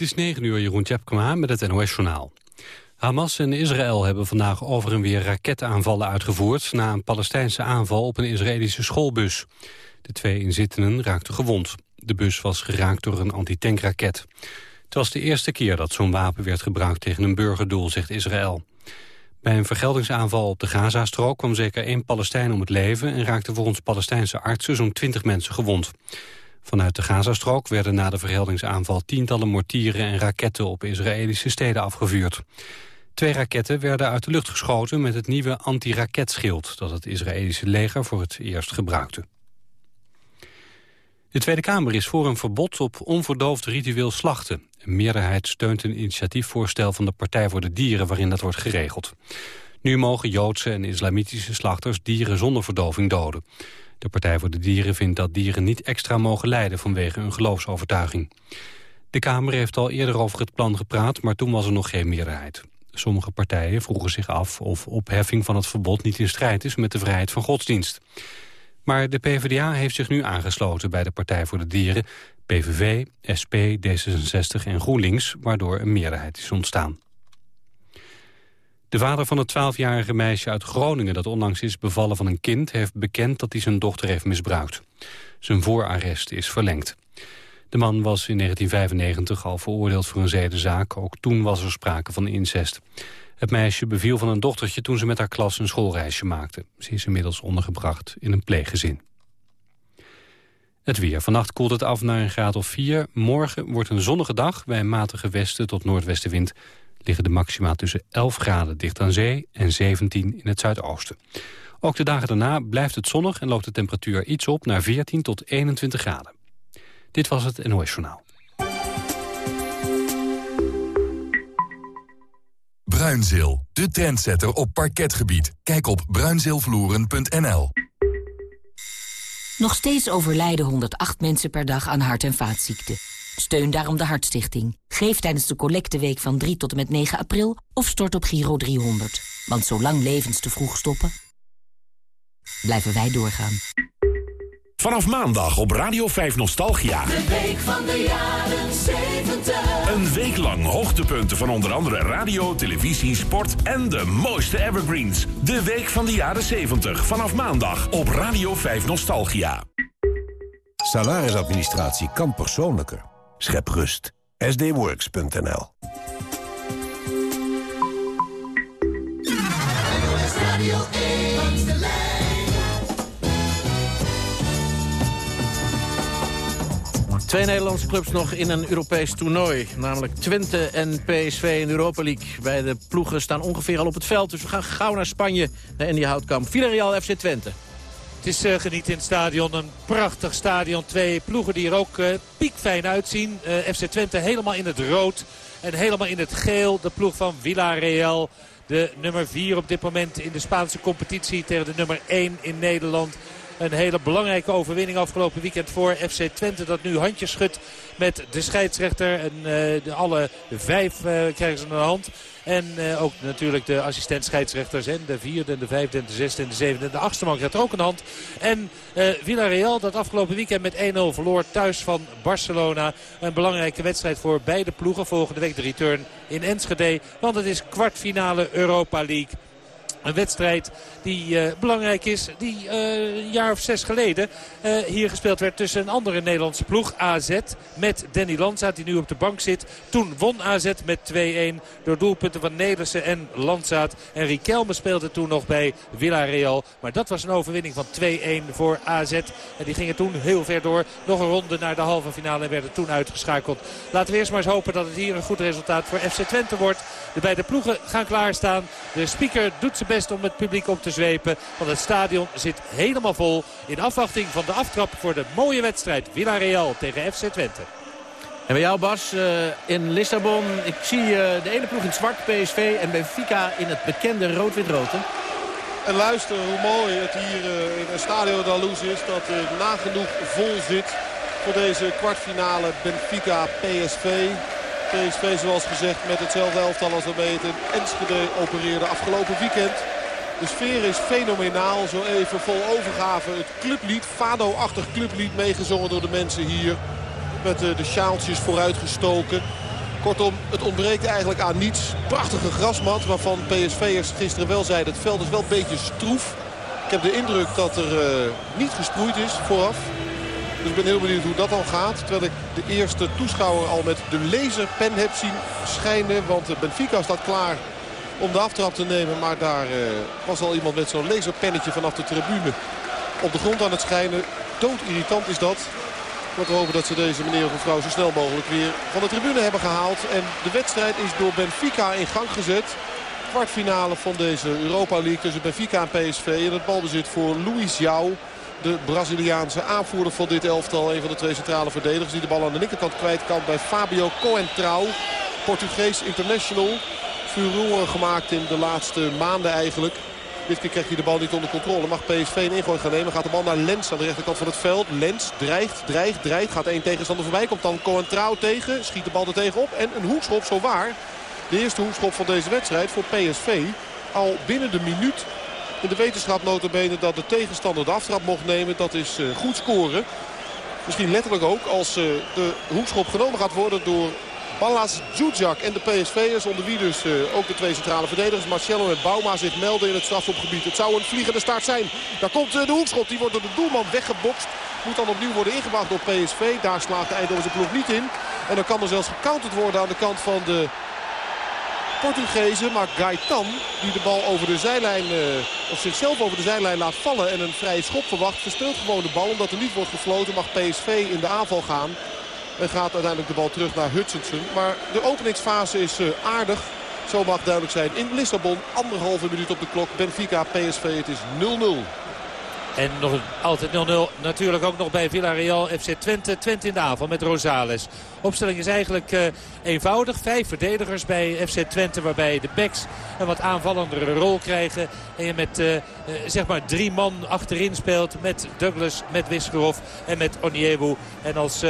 Het is 9 uur, Jeroen Tjepkema met het NOS-journaal. Hamas en Israël hebben vandaag over en weer raketaanvallen uitgevoerd... na een Palestijnse aanval op een Israëlische schoolbus. De twee inzittenden raakten gewond. De bus was geraakt door een antitankraket. Het was de eerste keer dat zo'n wapen werd gebruikt tegen een burgerdoel, zegt Israël. Bij een vergeldingsaanval op de Gazastrook kwam zeker één Palestijn om het leven... en raakten volgens Palestijnse artsen zo'n twintig mensen gewond. Vanuit de Gazastrook werden na de vergeldingsaanval tientallen mortieren en raketten op Israëlische steden afgevuurd. Twee raketten werden uit de lucht geschoten met het nieuwe antiraketschild dat het Israëlische leger voor het eerst gebruikte. De Tweede Kamer is voor een verbod op onverdoofd ritueel slachten. Een meerderheid steunt een initiatiefvoorstel van de Partij voor de Dieren waarin dat wordt geregeld. Nu mogen Joodse en islamitische slachters dieren zonder verdoving doden. De Partij voor de Dieren vindt dat dieren niet extra mogen lijden vanwege hun geloofsovertuiging. De Kamer heeft al eerder over het plan gepraat, maar toen was er nog geen meerderheid. Sommige partijen vroegen zich af of opheffing van het verbod niet in strijd is met de vrijheid van godsdienst. Maar de PvdA heeft zich nu aangesloten bij de Partij voor de Dieren, PVV, SP, D66 en GroenLinks, waardoor een meerderheid is ontstaan. De vader van het 12-jarige meisje uit Groningen dat onlangs is bevallen van een kind... heeft bekend dat hij zijn dochter heeft misbruikt. Zijn voorarrest is verlengd. De man was in 1995 al veroordeeld voor een zedenzaak. Ook toen was er sprake van incest. Het meisje beviel van een dochtertje toen ze met haar klas een schoolreisje maakte. Ze is inmiddels ondergebracht in een pleeggezin. Het weer. Vannacht koelt het af naar een graad of 4. Morgen wordt een zonnige dag bij matige westen tot noordwestenwind liggen de maxima tussen 11 graden dicht aan zee en 17 in het zuidoosten. Ook de dagen daarna blijft het zonnig en loopt de temperatuur iets op naar 14 tot 21 graden. Dit was het NOS Journaal. Bruinzeel, de trendsetter op parketgebied. Kijk op bruinzeelvloeren.nl. Nog steeds overlijden 108 mensen per dag aan hart- en vaatziekten. Steun daarom de Hartstichting. Geef tijdens de collecteweek van 3 tot en met 9 april of stort op Giro 300. Want zolang levens te vroeg stoppen, blijven wij doorgaan. Vanaf maandag op Radio 5 Nostalgia. De week van de jaren 70. Een week lang hoogtepunten van onder andere radio, televisie, sport en de mooiste evergreens. De week van de jaren 70. Vanaf maandag op Radio 5 Nostalgia. Salarisadministratie kan persoonlijker. Schep rust. sdworks.nl Twee Nederlandse clubs nog in een Europees toernooi. Namelijk Twente en PSV in de Europa League. Beide ploegen staan ongeveer al op het veld. Dus we gaan gauw naar Spanje, naar Andy Houtkamp. Villarreal FC Twente. Het is uh, genieten in het stadion. Een prachtig stadion. Twee ploegen die er ook uh, piekfijn uitzien. Eh, FC Twente helemaal in het rood. En helemaal in het geel. De ploeg van Villarreal. De nummer 4 op dit moment in de Spaanse competitie tegen de nummer 1 in Nederland. Een hele belangrijke overwinning afgelopen weekend voor FC Twente. Dat nu handjes schudt met de scheidsrechter. En uh, de, alle vijf uh, krijgen ze de hand. En uh, ook natuurlijk de assistent scheidsrechters. En de vierde, en de vijfde, en de zesde, en de zevende. En de achtste man krijgt er ook een hand. En Villarreal dat afgelopen weekend met 1-0 verloor thuis van Barcelona. Een belangrijke wedstrijd voor beide ploegen. Volgende week de return in Enschede. Want het is kwartfinale Europa League. Een wedstrijd die uh, belangrijk is. Die uh, een jaar of zes geleden uh, hier gespeeld werd tussen een andere Nederlandse ploeg. AZ met Danny Landzaat die nu op de bank zit. Toen won AZ met 2-1 door doelpunten van Nederlandse en Landzaat. En Riquelme speelde toen nog bij Villarreal. Maar dat was een overwinning van 2-1 voor AZ. En die gingen toen heel ver door. Nog een ronde naar de halve finale en werden toen uitgeschakeld. Laten we eerst maar eens hopen dat het hier een goed resultaat voor FC Twente wordt. De beide ploegen gaan klaarstaan. De speaker doet zijn best om het publiek op te zwepen. Want het stadion zit helemaal vol in afwachting van de aftrap voor de mooie wedstrijd Villarreal tegen FC Twente. En bij jou Bas, uh, in Lissabon, ik zie uh, de ene ploeg in het zwart, PSV en Benfica in het bekende rood-wit-rood. En luister hoe mooi het hier uh, in het Stadio Daluz is. Dat nagenoeg vol zit voor deze kwartfinale Benfica-PSV. PSV zoals gezegd met hetzelfde elftal als waarmee het in Enschede opereerde afgelopen weekend. De sfeer is fenomenaal. Zo even vol overgave het clublied, Fado-achtig clublied meegezongen door de mensen hier. Met de, de sjaaltjes vooruitgestoken. Kortom, het ontbreekt eigenlijk aan niets. Prachtige grasmat waarvan PSV'ers gisteren wel zeiden... het veld is wel een beetje stroef. Ik heb de indruk dat er uh, niet gesproeid is vooraf. Dus ik ben heel benieuwd hoe dat al gaat. Terwijl ik de eerste toeschouwer al met de laserpen heb zien schijnen. Want Benfica staat klaar om de aftrap te nemen. Maar daar uh, was al iemand met zo'n laserpennetje vanaf de tribune op de grond aan het schijnen. Dood is dat. Maar we hopen dat ze deze meneer of mevrouw zo snel mogelijk weer van de tribune hebben gehaald. En de wedstrijd is door Benfica in gang gezet. Kwartfinale van deze Europa League tussen Benfica en PSV. En het balbezit voor Luis Jou. De Braziliaanse aanvoerder van dit elftal. Een van de twee centrale verdedigers die de bal aan de linkerkant kwijt kan bij Fabio Coentrao. Portugees international. Furoren gemaakt in de laatste maanden eigenlijk. Dit keer krijgt hij de bal niet onder controle. Mag PSV een ingooi gaan nemen. Gaat de bal naar Lens aan de rechterkant van het veld. Lens dreigt, dreigt, dreigt. Gaat één tegenstander voorbij. Komt dan Cohen Trouw tegen. Schiet de bal er tegenop. En een hoekschop zo waar. De eerste hoekschop van deze wedstrijd voor PSV. Al binnen de minuut in de wetenschap notabene dat de tegenstander de aftrap mocht nemen. Dat is uh, goed scoren. Misschien letterlijk ook als uh, de hoekschop genomen gaat worden door Ballas Djudjak en de PSV'ers onder wie dus uh, ook de twee centrale verdedigers. Marcello en Bauma zich melden in het strafschopgebied. Het zou een vliegende start zijn. Daar komt de hoekschop. Die wordt door de doelman weggebokst. Moet dan opnieuw worden ingebracht door PSV. Daar slaagt de Eindhovense ploeg niet in. En dan kan er zelfs gecounterd worden aan de kant van de Portugezen. Maar Gaetan, die de bal over de zijlijn, uh, of zichzelf over de zijlijn laat vallen en een vrije schop verwacht, verspeelt gewoon de bal. Omdat er niet wordt gefloten mag PSV in de aanval gaan. En gaat uiteindelijk de bal terug naar Hutchinson. Maar de openingsfase is uh, aardig. Zo mag duidelijk zijn. In Lissabon, anderhalve minuut op de klok. Benfica, PSV, het is 0-0. En nog altijd 0-0 natuurlijk ook nog bij Villarreal FC Twente. Twente in de aanval met Rosales. Opstelling is eigenlijk uh, eenvoudig. Vijf verdedigers bij FC Twente waarbij de backs een wat aanvallendere rol krijgen. En je met uh, uh, zeg maar drie man achterin speelt met Douglas, met Wisgerhoff en met Oniewu. En als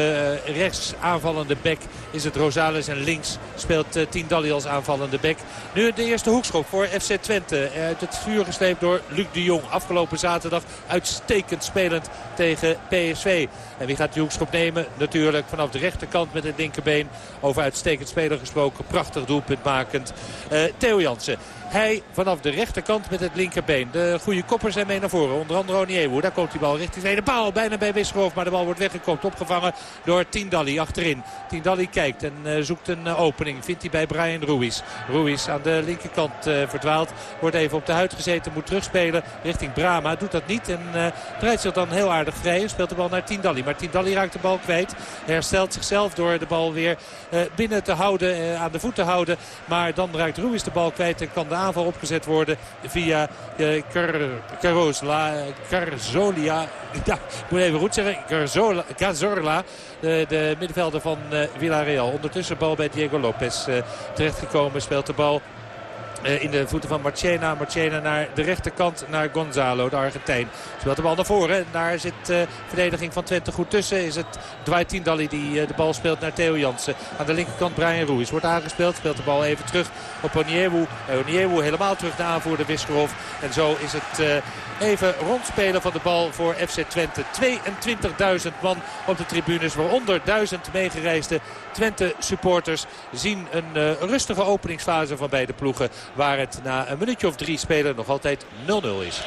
rechts aanvallende back is het Rosales en links speelt Tindalli als aanvallende back. Nu de eerste hoekschop voor FC Twente. Uit het vuur gesleept door Luc de Jong. Afgelopen zaterdag uitstekend spelend tegen PSV. En wie gaat die hoekschop nemen? Natuurlijk vanaf de rechterkant met het linkerbeen. Over uitstekend speler gesproken. Prachtig doelpunt makend. Uh, Theo Jansen. Hij vanaf de rechterkant met het linkerbeen. De goede koppers zijn mee naar voren. Onder andere Oniewu. Daar komt die bal richting de paal. Bijna bij Wisgerhof. Maar de bal wordt weggekopt. Opgevangen door Tindalli achterin. Tindalli kijkt en uh, zoekt een uh, opening. Vindt hij bij Brian Ruiz. Ruiz aan de linkerkant verdwaald. Wordt even op de huid gezeten. Moet terugspelen richting Brama. Doet dat niet. En draait zich dan heel aardig vrij. Speelt de bal naar Tindalli. Maar Tindalli raakt de bal kwijt. Herstelt zichzelf door de bal weer binnen te houden. aan de voet te houden. Maar dan raakt Ruiz de bal kwijt. En kan de aanval opgezet worden via uh, Carozla, Carzolia. Ja, ik moet even goed zeggen. Carzola, de, de middenvelder van Villarreal. Ondertussen bal bij Diego Lopez terechtgekomen. Speelt de bal in de voeten van Marchena. Marchena naar de rechterkant naar Gonzalo, de Argentijn. Speelt de bal naar voren. En daar zit de uh, verdediging van Twente goed tussen. Is het Dwight Tindalli die uh, de bal speelt naar Theo Jansen. Aan de linkerkant Brian Ruiz. Wordt aangespeeld. Speelt de bal even terug op Oniewu. Oniewu helemaal terug naar aanvoerder Wiskerhof. En zo is het even rondspelen van de bal voor FC Twente. 22.000 man op de tribunes. Waaronder 1000 meegereisde Twente supporters zien een rustige openingsfase van beide ploegen. Waar het na een minuutje of drie spelen nog altijd 0-0 is.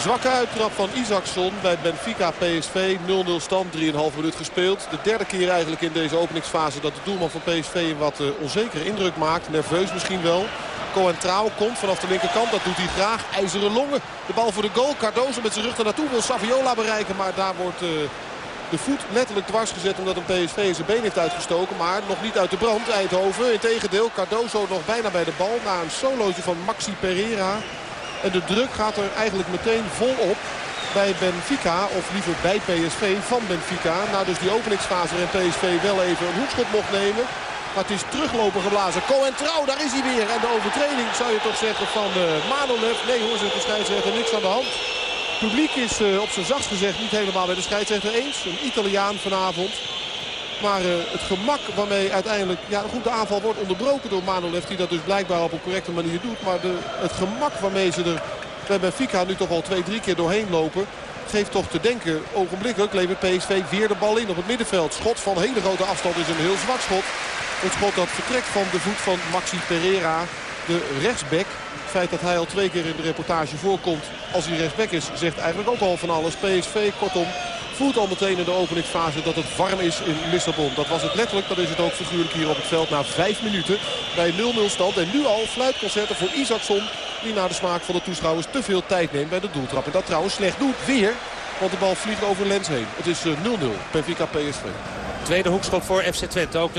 Zwakke uittrap van Isaacson bij Benfica PSV. 0-0 stand, 3,5 minuut gespeeld. De derde keer eigenlijk in deze openingsfase dat de doelman van PSV een wat uh, onzekere indruk maakt. Nerveus misschien wel. Cohen Trouw komt vanaf de linkerkant. Dat doet hij graag. IJzeren longen. De bal voor de goal. Cardozo met zijn rug naartoe wil Saviola bereiken. Maar daar wordt... Uh, de voet letterlijk dwars gezet omdat een PSV zijn been heeft uitgestoken. Maar nog niet uit de brand. Eindhoven. Integendeel, Cardozo nog bijna bij de bal. Na een solootje van Maxi Pereira. En de druk gaat er eigenlijk meteen vol op bij Benfica. Of liever bij PSV van Benfica. Nou dus die openingsfase waarin PSV wel even een hoekschop mocht nemen. Maar het is teruglopen geblazen. Cohen Trouw, daar is hij weer. En de overtreding zou je toch zeggen van uh, Manolev. Nee hoor, zegt de scheidsrechter, niks aan de hand. Het publiek is uh, op zijn zachtst gezegd niet helemaal bij de scheidsrechter eens. Een Italiaan vanavond. Maar uh, het gemak waarmee uiteindelijk... Ja, goed, de aanval wordt onderbroken door Manolev. Die dat dus blijkbaar op een correcte manier doet. Maar de, het gemak waarmee ze er bij Benfica nu toch al twee, drie keer doorheen lopen... geeft toch te denken, ogenblikkelijk levert PSV weer de bal in op het middenveld. Schot van hele grote afstand is een heel zwak schot. Het schot dat vertrekt van de voet van Maxi Pereira, de rechtsback. Het feit dat hij al twee keer in de reportage voorkomt als hij rechtsback is, zegt eigenlijk ook al van alles. PSV, kortom, voelt al meteen in de openingsfase dat het warm is in Lissabon. Dat was het letterlijk, dat is het ook figuurlijk hier op het veld na vijf minuten. Bij 0-0 stand en nu al fluitconcerten voor Isaacson. Die naar de smaak van de toeschouwers te veel tijd neemt bij de doeltrap. En dat trouwens slecht doet weer. Want de bal vliegt over Lens heen. Het is 0-0 Benfica PSV. Tweede hoekschop voor FC Twente. Ook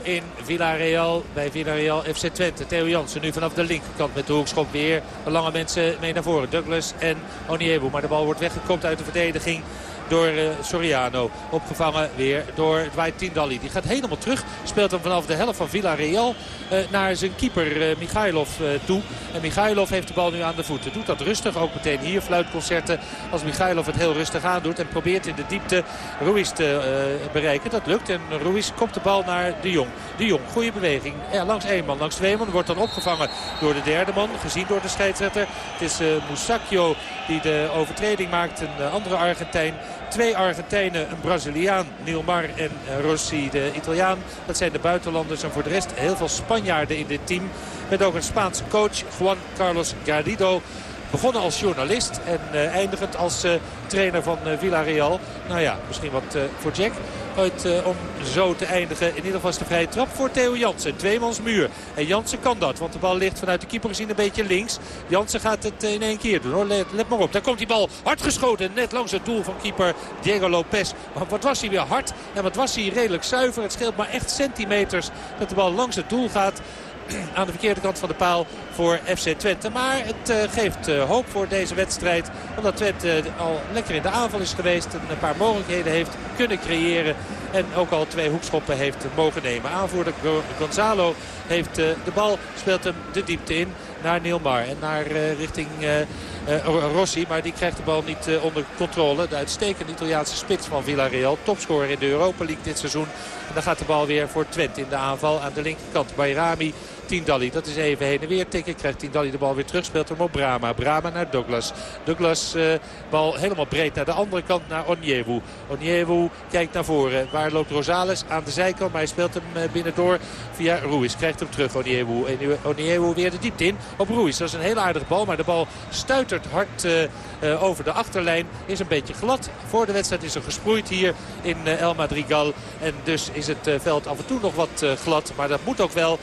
0-0 in Villarreal bij Villarreal FC Twente. Theo Jansen nu vanaf de linkerkant met de hoekschop weer. De lange mensen mee naar voren. Douglas en Oniebu. Maar de bal wordt weggekopt uit de verdediging door uh, Soriano. Opgevangen weer door Dwight Tindalli. Die gaat helemaal terug. Speelt hem vanaf de helft van Villarreal uh, naar zijn keeper uh, Michailov toe. En Michailov heeft de bal nu aan de voeten. Doet dat rustig. Ook meteen hier fluitconcerten. Als Michailov het heel rustig aandoet. En probeert in de diepte Ruiz te bereiken. Dat lukt. En Ruiz kopt de bal naar De Jong. De Jong, goede beweging. Langs één man, langs twee man. Wordt dan opgevangen door de derde man. Gezien door de scheidsrechter. Het is Musacchio die de overtreding maakt. Een andere Argentijn. Twee Argentijnen, een Braziliaan, Nilmar en Rossi, de Italiaan. Dat zijn de buitenlanders en voor de rest heel veel Spanjaarden in dit team. Met ook een Spaanse coach, Juan Carlos Garrido. Begonnen als journalist en uh, eindigend als uh, trainer van Villarreal. Nou ja, misschien wat voor Jack. Uit, om zo te eindigen. In ieder geval is de vrije trap voor Theo Jansen. Tweemans muur. En Jansen kan dat. Want de bal ligt vanuit de keeper gezien een beetje links. Jansen gaat het in één keer doen. Hoor. Let, let maar op. Daar komt die bal hard geschoten. Net langs het doel van keeper Diego Lopez. Maar wat was hij weer hard. En wat was hij redelijk zuiver. Het scheelt maar echt centimeters dat de bal langs het doel gaat aan de verkeerde kant van de paal voor FC Twente. Maar het uh, geeft uh, hoop voor deze wedstrijd. Omdat Twente al lekker in de aanval is geweest. Een paar mogelijkheden heeft kunnen creëren. En ook al twee hoekschoppen heeft mogen nemen. Aanvoerder Gonzalo heeft de bal, speelt hem de diepte in naar Neilmar. En naar richting Rossi. Maar die krijgt de bal niet onder controle. De uitstekende Italiaanse spits van Villarreal. Topscorer in de Europa League dit seizoen. En dan gaat de bal weer voor Twente in de aanval aan de linkerkant. Bayrami Tindalli. Dat is even heen en weer tikken. Krijgt Tindalli de bal weer terug. Speelt hem op Brama. Brama naar Douglas. Douglas uh, bal helemaal breed naar de andere kant naar Onyewu. Onyewu kijkt naar voren. Waar loopt Rosales? Aan de zijkant. Maar hij speelt hem uh, binnendoor via Ruiz. Krijgt hem terug Onyewu. En Onyewu weer de diepte in op Ruiz. Dat is een hele aardige bal. Maar de bal stuitert hard uh, over de achterlijn. Is een beetje glad. Voor de wedstrijd is er gesproeid hier in El Madrigal. En dus is het veld af en toe nog wat glad. Maar dat moet ook wel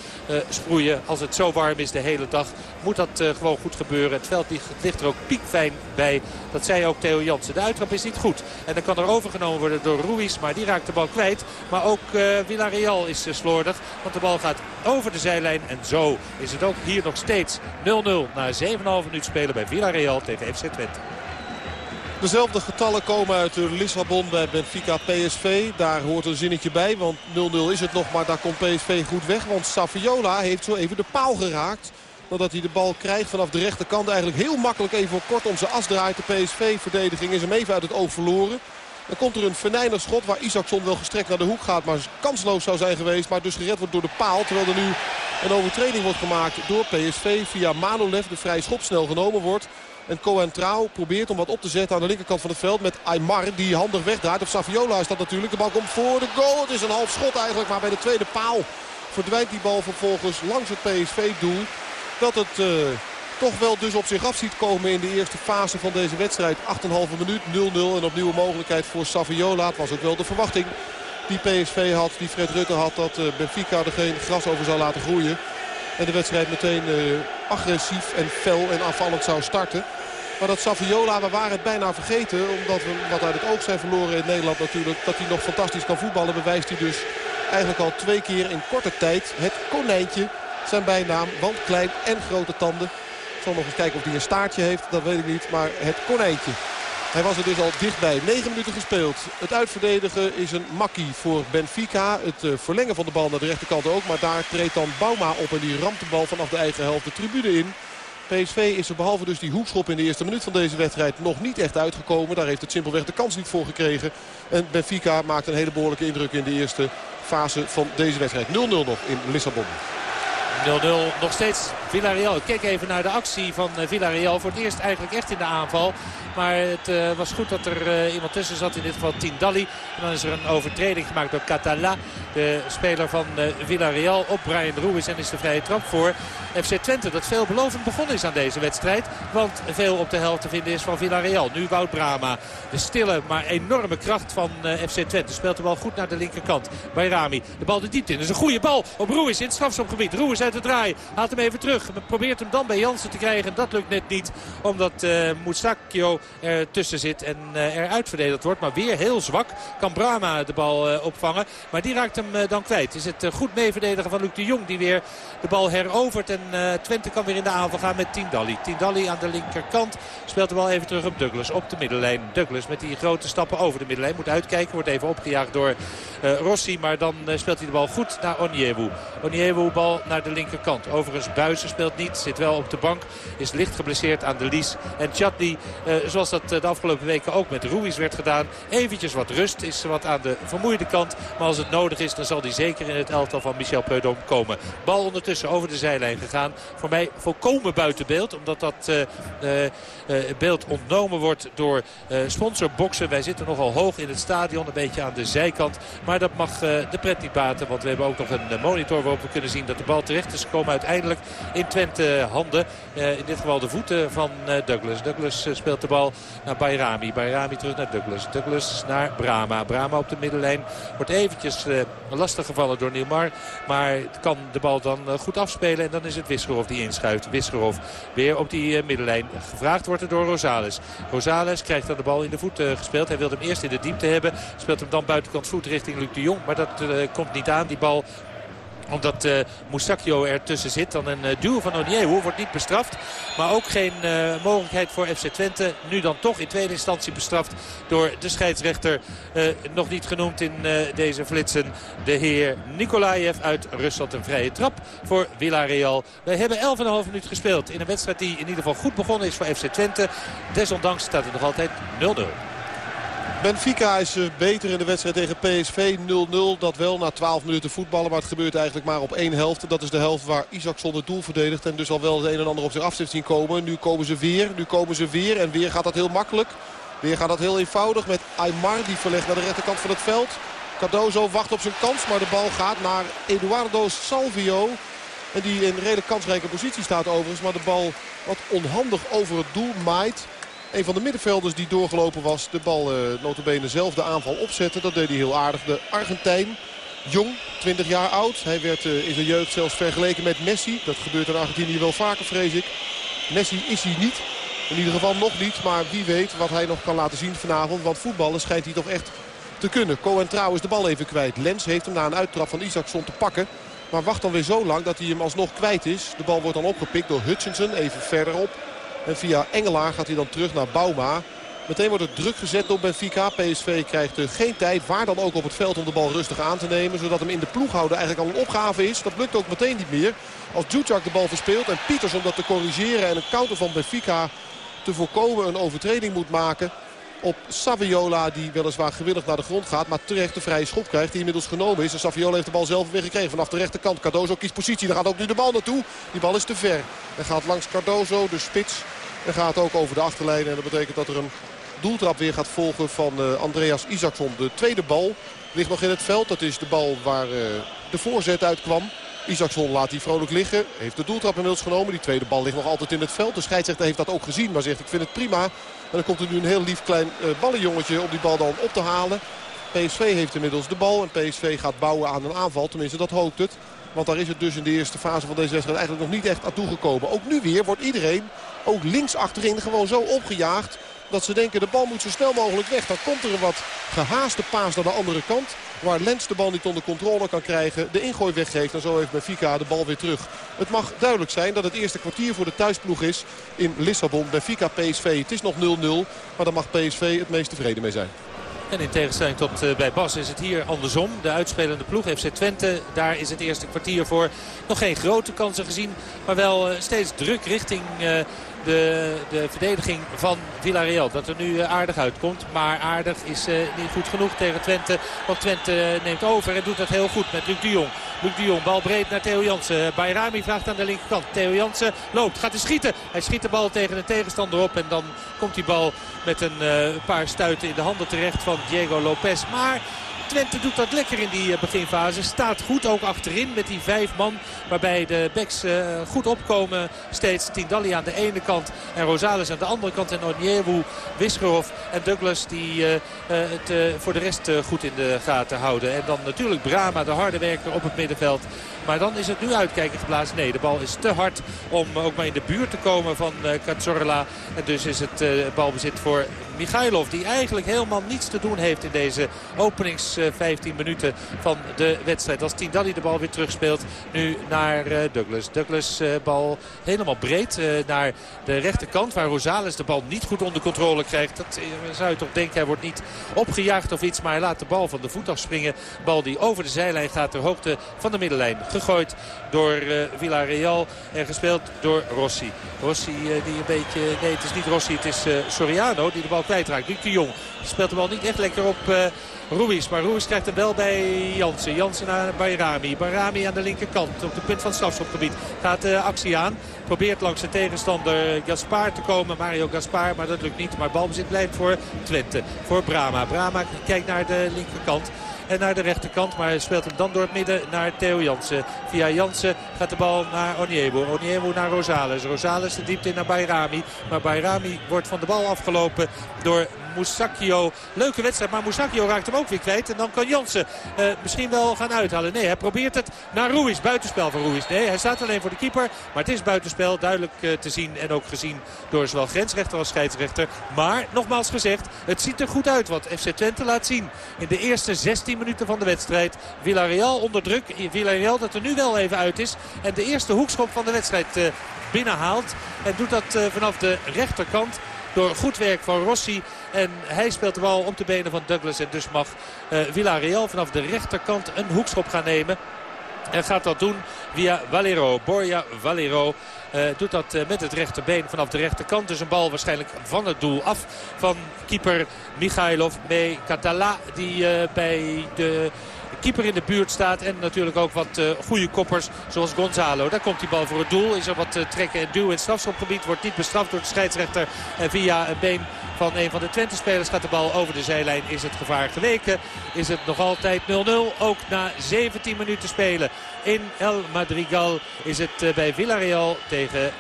als het zo warm is de hele dag. Moet dat uh, gewoon goed gebeuren. Het veld ligt, er ook piekfijn bij. Dat zei ook Theo Jansen. De uittrap is niet goed. En dan kan er overgenomen worden door Ruiz. Maar die raakt de bal kwijt. Maar ook uh, Villarreal is uh, slordig. Want de bal gaat over de zijlijn. En zo is het ook hier nog steeds 0-0 na 7,5 minuut spelen bij Villarreal tegen FC Twente. Dezelfde getallen komen uit Lissabon bij Benfica PSV. Daar hoort een zinnetje bij, want 0-0 is het nog, maar daar komt PSV goed weg. Want Saviola heeft zo even de paal geraakt. Nadat hij de bal krijgt vanaf de rechterkant. Eigenlijk heel makkelijk even kort om zijn as draait. De PSV-verdediging is hem even uit het oog verloren. Dan komt er een venijnig schot waar Isaacson wel gestrekt naar de hoek gaat. Maar kansloos zou zijn geweest. Maar dus gered wordt door de paal. Terwijl er nu een overtreding wordt gemaakt door PSV. Via Manolev de vrije schop snel genomen wordt. En Cohen Trouw probeert om wat op te zetten aan de linkerkant van het veld met Aymar. Die handig wegdraait. Of Saviola is dat natuurlijk. De bal komt voor de goal. Het is een half schot eigenlijk. Maar bij de tweede paal verdwijnt die bal vervolgens langs het PSV-doel. Dat het uh, toch wel dus op zich af ziet komen in de eerste fase van deze wedstrijd. 8,5 minuut, 0-0 en opnieuw een mogelijkheid voor Saviola. Het was ook wel de verwachting die PSV had, die Fred Rutte had, dat uh, Benfica er geen gras over zou laten groeien. En de wedstrijd meteen uh, agressief en fel en afvallend zou starten. Maar dat Saviola, we waren het bijna vergeten. Omdat we wat uit het oog zijn verloren in Nederland natuurlijk. Dat hij nog fantastisch kan voetballen. Bewijst hij dus eigenlijk al twee keer in korte tijd. Het konijntje, zijn bijnaam. Want klein en grote tanden. Ik zal nog eens kijken of hij een staartje heeft. Dat weet ik niet. Maar het konijntje. Hij was er dus al dichtbij. 9 minuten gespeeld. Het uitverdedigen is een makkie voor Benfica. Het uh, verlengen van de bal naar de rechterkant ook. Maar daar treedt dan Bauma op en die ramt de bal vanaf de eigen helft de tribune in. PSV is er behalve dus die hoekschop in de eerste minuut van deze wedstrijd nog niet echt uitgekomen. Daar heeft het simpelweg de kans niet voor gekregen. En Benfica maakt een hele behoorlijke indruk in de eerste fase van deze wedstrijd. 0-0 nog in Lissabon. 0-0 nog steeds Villarreal. Ik kijk even naar de actie van Villarreal. Voor het eerst eigenlijk echt in de aanval. Maar het was goed dat er iemand tussen zat. In dit geval Tindalli. En dan is er een overtreding gemaakt door Catala. De speler van Villarreal op Brian Ruiz. En is de vrije trap voor FC Twente. Dat veelbelovend begonnen is aan deze wedstrijd. Want veel op de helft te vinden is van Villarreal. Nu Wout Brama. De stille maar enorme kracht van FC Twente. Speelt de bal goed naar de linkerkant. Bayrami. De bal de diepte in. Dat is een goede bal op Ruiz in het strafschopgebied. Ruiz uit het draai. Haalt hem even terug. Probeert hem dan bij Jansen te krijgen. Dat lukt net niet. Omdat uh, er tussen zit en uh, eruit verdedigd wordt. Maar weer heel zwak. Kan Brama de bal uh, opvangen. Maar die raakt hem dan kwijt. Is het goed meeverdedigen van Luc de Jong. Die weer de bal herovert. En Twente kan weer in de aanval gaan met Tindalli. Tindalli aan de linkerkant. Speelt de bal even terug op Douglas. Op de middenlijn. Douglas met die grote stappen over de middenlijn. Moet uitkijken. Wordt even opgejaagd door Rossi. Maar dan speelt hij de bal goed naar Onyewu. Onyewu bal naar de linkerkant. Overigens Buizen speelt niet. Zit wel op de bank. Is licht geblesseerd aan de lies. En Chatli, eh, zoals dat de afgelopen weken ook met Ruiz werd gedaan. Eventjes wat rust. Is wat aan de vermoeide kant. Maar als het nodig is dan zal hij zeker in het elftal van Michel Preudom komen. Bal ondertussen over de zijlijn gegaan. Voor mij volkomen buiten beeld. Omdat dat uh, uh, beeld ontnomen wordt door sponsorboxen. Wij zitten nogal hoog in het stadion. Een beetje aan de zijkant. Maar dat mag de pret niet baten. Want we hebben ook nog een monitor waarop we kunnen zien dat de bal terecht is gekomen uiteindelijk in Twente handen. Uh, in dit geval de voeten van uh, Douglas. Douglas uh, speelt de bal naar Bayrami. Bayrami terug naar Douglas. Douglas naar Brama. Brama op de middenlijn wordt eventjes lastig gevallen door Nielmar. Maar kan de bal dan goed afspelen. En dan is het Wisgerhof die inschuift. Wisgerhof weer op die middenlijn. Gevraagd wordt er door Rosales. Rosales krijgt dan de bal in de voet gespeeld. Hij wilde hem eerst in de diepte hebben. Speelt hem dan buitenkant voet richting Luc de Jong. Maar dat komt niet aan. Die bal omdat uh, Moustakio ertussen zit. Dan een uh, duw van Onyeu wordt niet bestraft. Maar ook geen uh, mogelijkheid voor FC Twente. Nu dan toch in tweede instantie bestraft door de scheidsrechter. nog niet genoemd in deze flitsen. De heer Nikolaev uit Rusland. Een vrije trap voor Villarreal. We hebben 11,5 minuut gespeeld in een wedstrijd die in ieder geval goed begonnen is voor FC Twente. Desondanks staat het nog altijd 0-0. Benfica is eh, beter in de wedstrijd tegen PSV 0-0. Dat wel na 12 minuten voetballen. Maar het gebeurt eigenlijk maar op één helft. Dat is de helft waar Isaacson het doel verdedigt. En dus al wel het een en ander op zich af zien komen. Nu komen ze weer. Nu komen ze weer. En weer gaat dat heel makkelijk. Weer gaat dat heel eenvoudig met Aymar. Die verlegt naar de rechterkant van het veld. Cardozo wacht op zijn kans. Maar de bal gaat naar Eduardo Salvio. En die in redelijk kansrijke positie staat overigens. Maar de bal wat onhandig over het doel maait. Een van de middenvelders die doorgelopen was. De bal uh, notabene zelf de aanval opzetten. Dat deed hij heel aardig. De Argentijn. Jong, 20 jaar oud. Hij werd uh, in zijn jeugd zelfs vergeleken met Messi. Dat gebeurt in Argentinië wel vaker vrees ik. Messi is hij niet. In ieder geval nog niet. Maar wie weet wat hij nog kan laten zien vanavond. Want voetballen schijnt hij toch echt te kunnen. Cohen trouwens de bal even kwijt. Lens heeft hem na een uittrap van Isaacson te pakken. Maar wacht dan weer zo lang dat hij hem alsnog kwijt is. De bal wordt dan opgepikt door Hutchinson. Even verderop. En via Engelaar gaat hij dan terug naar Bauma. Meteen wordt er druk gezet door Benfica. PSV krijgt geen tijd, waar dan ook op het veld, om de bal rustig aan te nemen. Zodat hem in de ploeghouden eigenlijk al een opgave is. Dat lukt ook meteen niet meer. Als Djudjak de bal verspeelt en Pieters om dat te corrigeren en een counter van Benfica te voorkomen een overtreding moet maken op Saviola. Die weliswaar gewillig naar de grond gaat. Maar terecht de vrije schop krijgt. Die inmiddels genomen is. En Saviola heeft de bal zelf weer gekregen. Vanaf de rechterkant. Cardozo kiest positie. Daar gaat ook nu de bal naartoe. Die bal is te ver. Hij gaat langs Cardozo. De spits. En gaat ook over de achterlijn. En dat betekent dat er een doeltrap weer gaat volgen van uh, Andreas Isaacson. De tweede bal ligt nog in het veld. Dat is de bal waar uh, de voorzet uitkwam. Isaacson laat die vrolijk liggen. Heeft de doeltrap inmiddels genomen. Die tweede bal ligt nog altijd in het veld. De scheidsrechter heeft dat ook gezien. Maar zegt ik vind het prima. En dan komt er nu een heel lief klein uh, ballenjongetje om die bal dan op te halen. PSV heeft inmiddels de bal. En PSV gaat bouwen aan een aanval. Tenminste dat hoopt het. Want daar is het dus in de eerste fase van deze wedstrijd eigenlijk nog niet echt aan toegekomen. Ook nu weer wordt iedereen, ook links achterin, gewoon zo opgejaagd. Dat ze denken de bal moet zo snel mogelijk weg. Dan komt er een wat gehaaste paas naar de andere kant. Waar Lens de bal niet onder controle kan krijgen. De ingooi weggeeft. En zo heeft Benfica de bal weer terug. Het mag duidelijk zijn dat het eerste kwartier voor de thuisploeg is in Lissabon. Benfica PSV. Het is nog 0-0. Maar daar mag PSV het meest tevreden mee zijn. En in tegenstelling tot uh, bij Bas is het hier andersom. De uitspelende ploeg FC Twente, daar is het eerste kwartier voor nog geen grote kansen gezien. Maar wel uh, steeds druk richting uh, de, de verdediging van Villarreal. Dat er nu aardig uitkomt. Maar aardig is niet goed genoeg tegen Twente. Want Twente neemt over en doet dat heel goed met Luc de Jong. Luc de Jong, bal breed naar Theo Jansen. Bayrami vraagt aan de linkerkant. Theo Jansen loopt, gaat hij schieten. Hij schiet de bal tegen een tegenstander op. En dan komt die bal met een paar stuiten in de handen terecht van Diego Lopez. Maar Twente doet dat lekker in die eh, beginfase. Staat goed ook achterin met die vijf man. Waarbij de backs eh, goed opkomen. Steeds Tindalli aan de ene kant en Rosales aan de andere kant. En Onyewu, Wisgerhoff en Douglas die uh, het voor de rest goed in de gaten houden. En dan natuurlijk Brama, de harde werker op het middenveld. Maar dan is het nu uitkijken geblazen. Nee, de bal is te hard om ook maar in de buurt te komen van Cazorla. En dus is het balbezit voor Michailov. Die eigenlijk helemaal niets te doen heeft in deze openings 15 minuten van de wedstrijd. Als Tindalli de bal weer terugspeelt. Nu naar uh, Douglas. Douglas bal helemaal breed naar de rechterkant. Waar Rosales de bal niet goed onder controle krijgt. Dat zou je toch denken. Hij wordt niet opgejaagd of iets. Maar hij laat de bal van de voet afspringen. Bal die over de zijlijn gaat ter hoogte van de middenlijn gegooid door Villarreal en gespeeld door Rossi. Rossi die een beetje... Nee, het is niet Rossi, het is Soriano die de bal kwijtraakt. Luc de Jong speelt de bal niet echt lekker op... Ruiz. Maar Ruiz krijgt hem wel bij Jansen. Jansen naar Bayrami. Bayrami aan de linkerkant. Op de punt van het strafschopgebied. Gaat de actie aan. Probeert langs zijn tegenstander Gaspar te komen. Mario Gaspar. Maar dat lukt niet. Maar balbezit blijft voor Twente. Voor Brama. Brama kijkt naar de linkerkant en naar de rechterkant. Maar speelt hem dan door het midden naar Theo Jansen. Via Jansen gaat de bal naar Oniebo. Oniebo naar Rosales. Rosales de diepte in naar Bayrami. Maar Bayrami wordt van de bal afgelopen door Moussakio. Leuke wedstrijd, maar Moussakio raakt hem ook weer kwijt. En dan kan Jansen uh, misschien wel gaan uithalen. Nee, hij probeert het naar Ruiz. Buitenspel van Ruiz. Nee, hij staat alleen voor de keeper. Maar het is buitenspel. Duidelijk uh, te zien en ook gezien door zowel grensrechter als scheidsrechter. Maar, nogmaals gezegd, het ziet er goed uit wat FC Twente laat zien. In de eerste 16 minuten van de wedstrijd. Villarreal onder druk. Villarreal dat er nu wel even uit is. En de eerste hoekschop van de wedstrijd uh, binnenhaalt. En doet dat vanaf de rechterkant door goed werk van Rossi. En hij speelt de bal om de benen van Douglas. En dus mag uh, Villarreal vanaf de rechterkant een hoekschop gaan nemen. En gaat dat doen via Valero. Borja Valero uh, doet dat uh, met het rechterbeen vanaf de rechterkant. Dus een bal waarschijnlijk van het doel af van keeper Michailov. Mee Catala die uh, bij de keeper in de buurt staat. En natuurlijk ook wat uh, goede koppers zoals Gonzalo. Daar komt die bal voor het doel. Is er wat trekken en duwen in het strafschopgebied. Wordt niet bestraft door de scheidsrechter. Via een been van een van de Twente-spelers gaat de bal over de zijlijn. Is het gevaar geweken. Is het nog altijd 0-0. Ook na 17 minuten spelen in El Madrigal is het uh, bij Villarreal tegen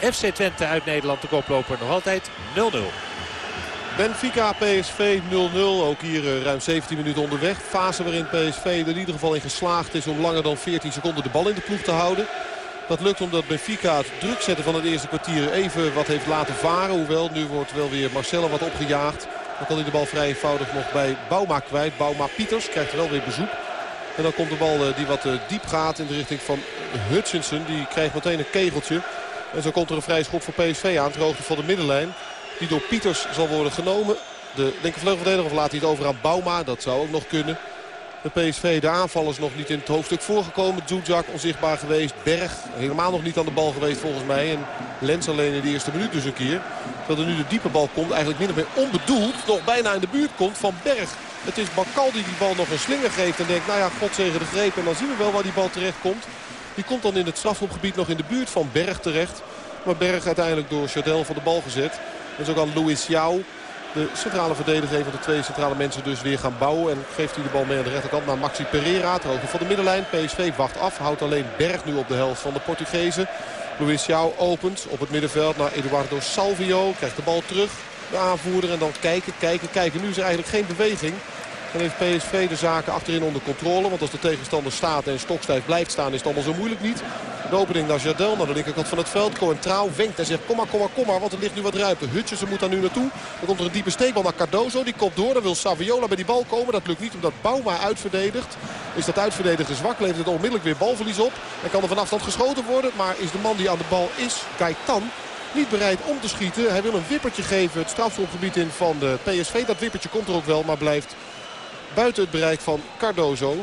FC Twente uit Nederland de koploper nog altijd 0-0. Benfica, PSV 0-0. Ook hier uh, ruim 17 minuten onderweg. Fase waarin PSV er in ieder geval in geslaagd is om langer dan 14 seconden de bal in de ploeg te houden. Dat lukt omdat Benfica het druk zetten van het eerste kwartier even wat heeft laten varen. Hoewel, nu wordt wel weer Marcelo wat opgejaagd. Dan kan hij de bal vrij eenvoudig nog bij Bauma kwijt. Bauma Pieters krijgt wel weer bezoek. En dan komt de bal uh, die wat uh, diep gaat in de richting van Hutchinson. Die krijgt meteen een kegeltje. En zo komt er een vrij schop voor PSV aan. Ter hoogte van de middenlijn. Die door Pieters zal worden genomen. De linkervleugelverdediger of laat hij het over aan Bauma. Dat zou ook nog kunnen. De PSV, de aanvallers nog niet in het hoofdstuk voorgekomen. Zuzak onzichtbaar geweest. Berg helemaal nog niet aan de bal geweest volgens mij. En Lens alleen in de eerste minuut dus een keer. Terwijl er nu de diepe bal komt. Eigenlijk min of meer onbedoeld. Nog bijna in de buurt komt van Berg. Het is Bakal die die bal nog een slinger geeft. En denkt, nou ja, god zegen de greep. En dan zien we wel waar die bal terecht komt. Die komt dan in het strafschopgebied nog in de buurt van Berg terecht. Maar Berg uiteindelijk door Chardel van de bal gezet. En zo kan Luis Jou, de centrale verdediger, van de twee centrale mensen dus weer gaan bouwen. En geeft hij de bal mee aan de rechterkant naar Maxi Pereira. Ter van de middenlijn. PSV wacht af. Houdt alleen Berg nu op de helft van de Portugezen. Luis Jou opent op het middenveld naar Eduardo Salvio. Krijgt de bal terug. De aanvoerder en dan kijken, kijken, kijken. Nu is er eigenlijk geen beweging. Dan heeft PSV de zaken achterin onder controle. Want als de tegenstander staat en stokstijf blijft staan is het allemaal zo moeilijk niet. De opening naar Jardel, naar de linkerkant van het veld. Cohen Trouw wenkt en zegt kom maar, kom maar, kom maar. Want er ligt nu wat ruimte. Hutchison moet daar nu naartoe. Dan komt er een diepe steekbal naar Cardozo. Die kopt door. Dan wil Saviola bij die bal komen. Dat lukt niet omdat Bouma uitverdedigt. Is dat uitverdedigen zwak. Levert het onmiddellijk weer balverlies op. En kan er van afstand geschoten worden. Maar is de man die aan de bal is, Kaitan, niet bereid om te schieten. Hij wil een wippertje geven het strafschopgebied in van de PSV. Dat wippertje komt er ook wel, maar blijft buiten het bereik van Cardozo.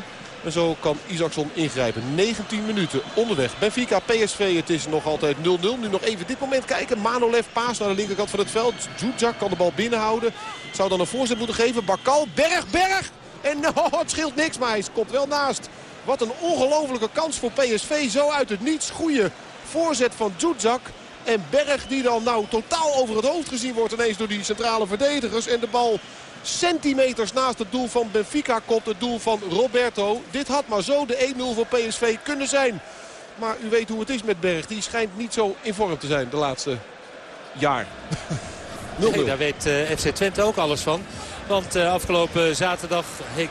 En zo kan Isaacson ingrijpen. 19 minuten onderweg. Benfica, PSV, het is nog altijd 0-0. Nu nog even dit moment kijken. Manolev paas naar de linkerkant van het veld. Zuzak kan de bal binnenhouden. Zou dan een voorzet moeten geven. Bakal, Berg, Berg. En oh, het scheelt niks, maar hij komt wel naast. Wat een ongelofelijke kans voor PSV. Zo uit het niets. Goede voorzet van Zuzak. En Berg die dan nou totaal over het hoofd gezien wordt ineens door die centrale verdedigers. En de bal centimeters naast het doel van Benfica komt het doel van Roberto. Dit had maar zo de 1-0 voor PSV kunnen zijn. Maar u weet hoe het is met Berg. Die schijnt niet zo in vorm te zijn de laatste jaar. 0-0. Nee, daar weet uh, FC Twente ook alles van. Want uh, afgelopen zaterdag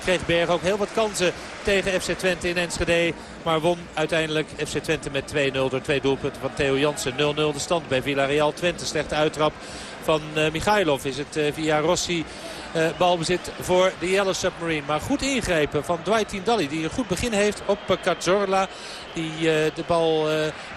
kreeg Berg ook heel wat kansen tegen FC Twente in Enschede. Maar won uiteindelijk FC Twente met 2-0 door twee doelpunten van Theo Jansen. 0-0 de stand bij Villarreal Twente. Slechte uittrap van uh, Michailov is het via Rossi. Uh, balbezit voor de Yellow Submarine. Maar goed ingrepen van Dwight Tindalli. Die een goed begin heeft op uh, Cazorla. Die uh, de bal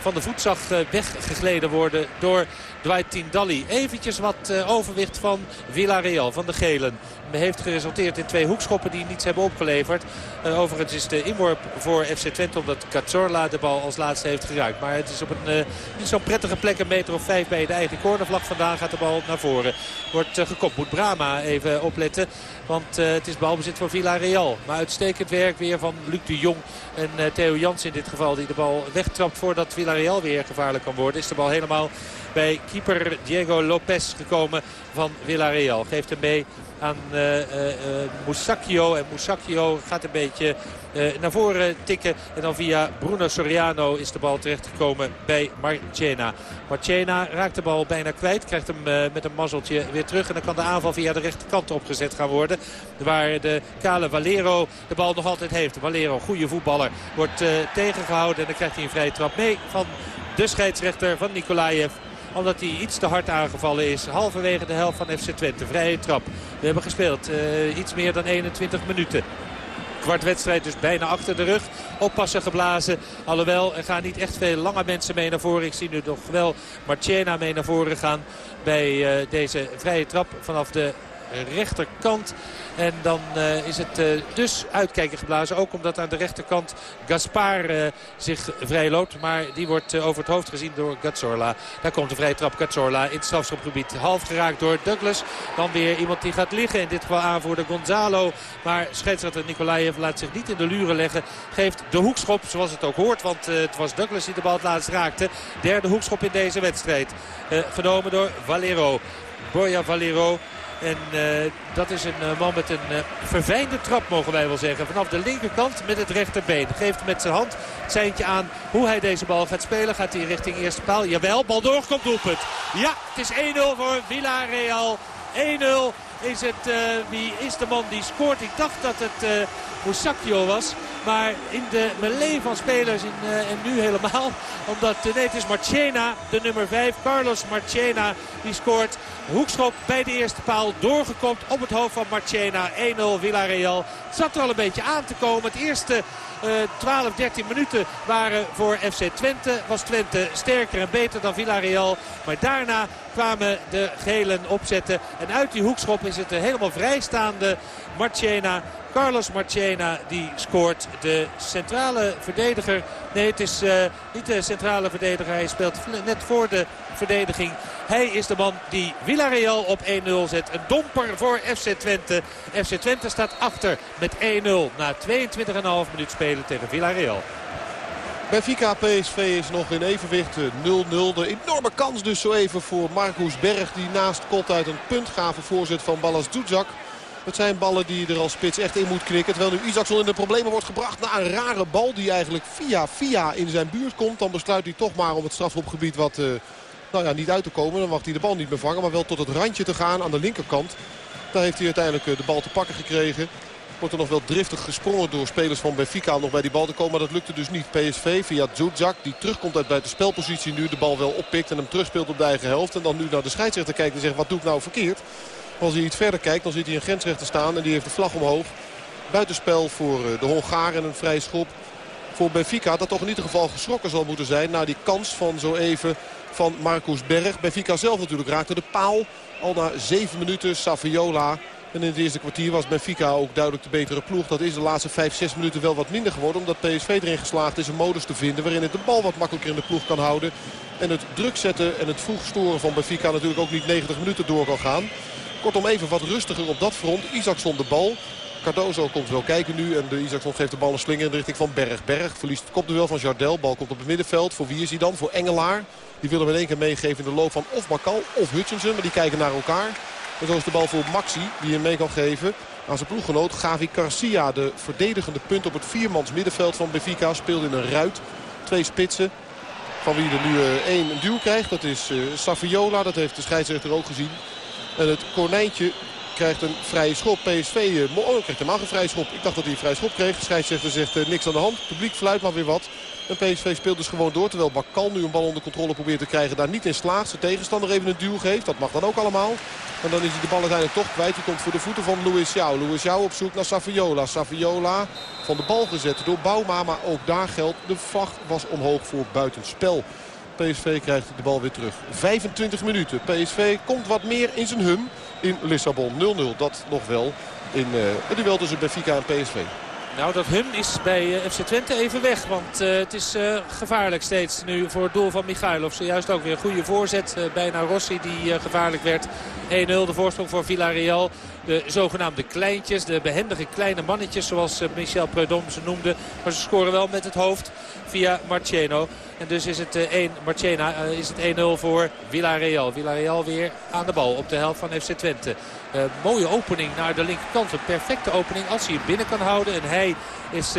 van de voet zag weggegleden worden door Dwight Tindalli. Eventjes wat overwicht van Villarreal, van de Gelen. Heeft geresulteerd in twee hoekschoppen die niets hebben opgeleverd. overigens is de inworp voor FC Twente omdat Cazorla de bal als laatste heeft geraakt. Maar het is op een niet zo'n prettige plek, een meter of vijf bij de eigen cornervlag. Vandaan gaat de bal naar voren. Wordt gekopt. Moet Brama even opletten. Want uh, het is balbezit voor Villarreal. Maar uitstekend werk weer van Luc de Jong en uh, Theo Jans in dit geval. Die de bal wegtrapt voordat Villarreal weer gevaarlijk kan worden. Is de bal helemaal bij keeper Diego Lopez gekomen van Villarreal. Geeft hem mee aan uh. En Moussakio gaat een beetje naar voren tikken. En dan via Bruno Soriano is de bal terechtgekomen bij Marchena. Marchena raakt de bal bijna kwijt. Krijgt hem met een mazzeltje weer terug. En dan kan de aanval via de rechterkant opgezet gaan worden. Waar de kale Valero de bal nog altijd heeft. Valero, goede voetballer, wordt tegengehouden. En dan krijgt hij een vrije trap mee van de scheidsrechter van Nikolaev omdat hij iets te hard aangevallen is. Halverwege de helft van FC Twente. Vrije trap. We hebben gespeeld uh, iets meer dan 21 minuten. Kwart wedstrijd dus bijna achter de rug. Oppassen geblazen. Alhoewel, er gaan niet echt veel lange mensen mee naar voren. Ik zie nu nog wel Marchena mee naar voren gaan bij uh, deze vrije trap vanaf de rechterkant. En dan uh, is het uh, dus uitkijken geblazen. Ook omdat aan de rechterkant Gaspar uh, zich vrij loopt. Maar die wordt over het hoofd gezien door Gazorla. Daar komt de vrije trap Gazorla in het strafschopgebied. Half geraakt door Douglas. Dan weer iemand die gaat liggen. In dit geval aanvoerder Gonzalo. Maar scheidsrechter Nikolaev laat zich niet in de luren leggen. Geeft de hoekschop zoals het ook hoort. Want het was Douglas die de bal het laatst raakte. Derde hoekschop in deze wedstrijd. genomen door Valero. Boya Valero. En uh, dat is een uh, man met een uh, verfijnde trap, mogen wij wel zeggen. Vanaf de linkerkant met het rechterbeen. Geeft met zijn hand seintje aan hoe hij deze bal gaat spelen. Gaat hij richting eerste paal. Jawel, bal doorkomt doelpunt. Ja, het is 1-0 voor Villarreal. 1-0 is het, wie is de man die scoort? Ik dacht dat het Moussakio was. Maar in de melee van spelers in, uh, en nu helemaal. Omdat, nee het is Marchena, de nummer 5. Carlos Marchena, die scoort. Hoekschop bij de eerste paal. Doorgekomt op het hoofd van Marchena. 1-0 Villarreal. Het zat er al een beetje aan te komen. Het eerste uh, 12, 13 minuten waren voor FC Twente. Was Twente sterker en beter dan Villarreal. Maar daarna kwamen de gelen opzetten. En uit die hoekschop is het een helemaal vrijstaande Marchena. Carlos Marchena die scoort de centrale verdediger. Nee, het is uh, niet de centrale verdediger. Hij speelt net voor de verdediging. Hij is de man die Villarreal op 1-0 zet. Een domper voor FC Twente. FC Twente staat achter met 1-0 na 22,5 minuut spelen tegen Villarreal. Benfica PSV is nog in evenwicht 0-0. De enorme kans dus zo even voor Marcus Berg. Die naast Kot uit een puntgave voorzet van Ballas Doedzak. Het zijn ballen die er als spits echt in moet knikken. Terwijl nu Isaacson in de problemen wordt gebracht na een rare bal die eigenlijk via via in zijn buurt komt. Dan besluit hij toch maar om het strafschopgebied wat uh, nou ja, niet uit te komen. Dan mag hij de bal niet meer vangen, maar wel tot het randje te gaan aan de linkerkant. Daar heeft hij uiteindelijk de bal te pakken gekregen. Wordt er nog wel driftig gesprongen door spelers van Benfica om nog bij die bal te komen. Maar dat lukte dus niet. PSV via Zuzak die terugkomt uit buitenspelpositie nu. De bal wel oppikt en hem terugspeelt op de eigen helft. En dan nu naar de scheidsrechter kijkt en zegt wat doe ik nou verkeerd. Als hij iets verder kijkt dan ziet hij een grensrechter staan. En die heeft de vlag omhoog. Buitenspel voor de Hongaar en een vrije schop voor Benfica. Dat toch in ieder geval geschrokken zal moeten zijn. Na die kans van zo even van Marcus Berg. Benfica zelf natuurlijk raakte de paal. Al na zeven minuten Saviola. En in het eerste kwartier was Benfica ook duidelijk de betere ploeg. Dat is de laatste 5, 6 minuten wel wat minder geworden. Omdat PSV erin geslaagd is een modus te vinden waarin het de bal wat makkelijker in de ploeg kan houden. En het druk zetten en het vroeg storen van Benfica natuurlijk ook niet 90 minuten door kan gaan. Kortom even wat rustiger op dat front. Isaacson de bal. Cardozo komt wel kijken nu. En de Isaacson geeft de bal een slinger in de richting van Berg. Berg verliest het kopduel van Jardel. Bal komt op het middenveld. Voor wie is hij dan? Voor Engelaar. Die willen we in één keer meegeven in de loop van of Bakal of Hutchinson. Maar die kijken naar elkaar. En zo is de bal voor Maxi. Die hem mee kan geven aan zijn ploeggenoot Gavi Garcia. De verdedigende punt op het viermans middenveld van Benfica. Speelt in een ruit. Twee spitsen. Van wie er nu uh, één een duw krijgt. Dat is uh, Saviola. Dat heeft de scheidsrechter ook gezien. En het konijntje krijgt een vrije schop. PSV uh, oh, krijgt helemaal vrije schop. Ik dacht dat hij een vrije schop kreeg. De scheidsrechter zegt niks aan de hand. Het publiek fluit maar weer wat. PSV speelt dus gewoon door. Terwijl Bakal nu een bal onder controle probeert te krijgen. Daar niet in slaagt. Zijn tegenstander even een duw geeft. Dat mag dan ook allemaal. En dan is hij de bal uiteindelijk toch kwijt. Die komt voor de voeten van Luis Jou. Luis Jou op zoek naar Saviola. Saviola van de bal gezet door Bouma. Maar ook daar geldt. De vlag was omhoog voor buitenspel. PSV krijgt de bal weer terug. 25 minuten. PSV komt wat meer in zijn hum in Lissabon. 0-0. Dat nog wel in uh, het duel tussen Benfica en PSV. Nou, dat hum is bij uh, FC Twente even weg. Want uh, het is uh, gevaarlijk steeds nu voor het doel van Michailov. Zojuist ook weer een goede voorzet. bijna Rossi die gevaarlijk werd. 1-0 de voorsprong voor Villarreal. De zogenaamde kleintjes, de behendige kleine mannetjes zoals Michel Preudom ze noemde. Maar ze scoren wel met het hoofd via Marceno. En dus is het 1, Marcena, is het 1-0 voor Villarreal. Villarreal weer aan de bal op de helft van FC Twente. Mooie opening naar de linkerkant. Een perfecte opening als hij het binnen kan houden. En hij is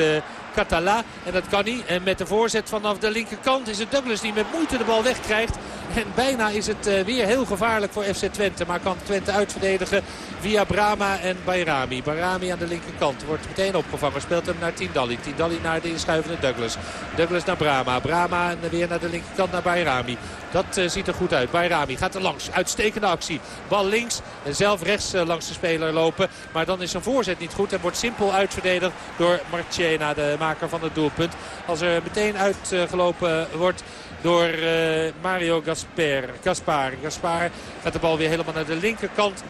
Catala. En dat kan hij. En met de voorzet vanaf de linkerkant is het Douglas die met moeite de bal wegkrijgt. En bijna is het uh, weer heel gevaarlijk voor FC Twente. Maar kan Twente uitverdedigen via Brama en Bayrami. Bayrami aan de linkerkant wordt meteen opgevangen. Speelt hem naar Tindalli. Tindalli naar de inschuivende Douglas. Douglas naar Brama. Brama en weer naar de linkerkant naar Bayrami. Dat uh, ziet er goed uit. Bayrami gaat er langs. Uitstekende actie. Bal links en zelf rechts uh, langs de speler lopen. Maar dan is zijn voorzet niet goed. En wordt simpel uitverdedigd door Marchena, de maker van het doelpunt. Als er meteen uitgelopen wordt door uh, Mario Gasper. Gaspar. Gaspar gaat de bal weer helemaal naar de linkerkant.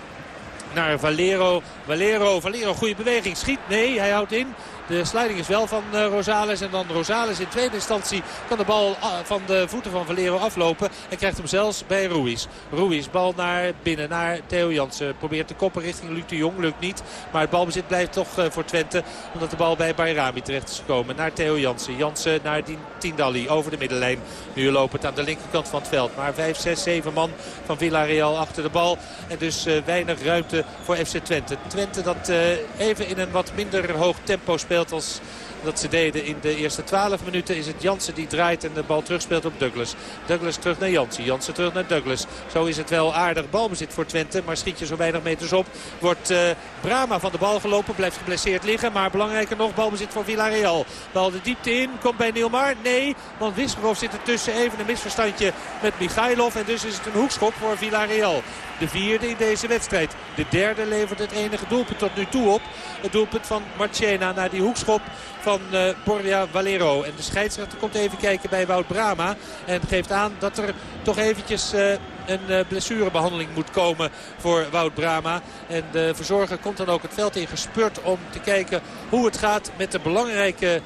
Naar Valero. Valero, Valero, goede beweging. Schiet. Nee, hij houdt in. De sliding is wel van uh, Rosales. En dan Rosales in tweede instantie kan de bal van de voeten van Valero aflopen. En krijgt hem zelfs bij Ruiz. Ruiz, bal naar binnen, naar Theo Jansen. Probeert de koppen richting Luc de Jong. Lukt niet. Maar het balbezit blijft toch uh, voor Twente. Omdat de bal bij Bayrami terecht is gekomen. Naar Theo Jansen. Jansen naar Tindalli over de middenlijn. Nu loopt het aan de linkerkant van het veld. Maar 5, 6, 7 man van Villarreal achter de bal. En dus uh, weinig ruimte voor FC Twente. Twente dat even in een wat minder hoog tempo speelt als dat ze deden in de eerste 12 minuten is het Jansen die draait en de bal terugspeelt op Douglas. Douglas terug naar Jansen. Jansen terug naar Douglas. Zo is het wel aardig balbezit voor Twente. Maar schiet je zo weinig meters op. Wordt uh, Brama van de bal gelopen. Blijft geblesseerd liggen. Maar belangrijker nog balbezit voor Villarreal. Bal de diepte in. Komt bij Nielmar. Nee. Want Wisgerov zit ertussen. Even een misverstandje met Michailov. En dus is het een hoekschop voor Villarreal. De vierde in deze wedstrijd. De derde levert het enige doelpunt tot nu toe op. Het doelpunt van Marchena naar die hoekschop van uh, Borja Valero. En de scheidsrechter komt even kijken bij Wout Brama. En geeft aan dat er toch eventjes uh, een uh, blessurebehandeling moet komen voor Wout Brama. En de verzorger komt dan ook het veld in gespeurd om te kijken hoe het gaat met de belangrijke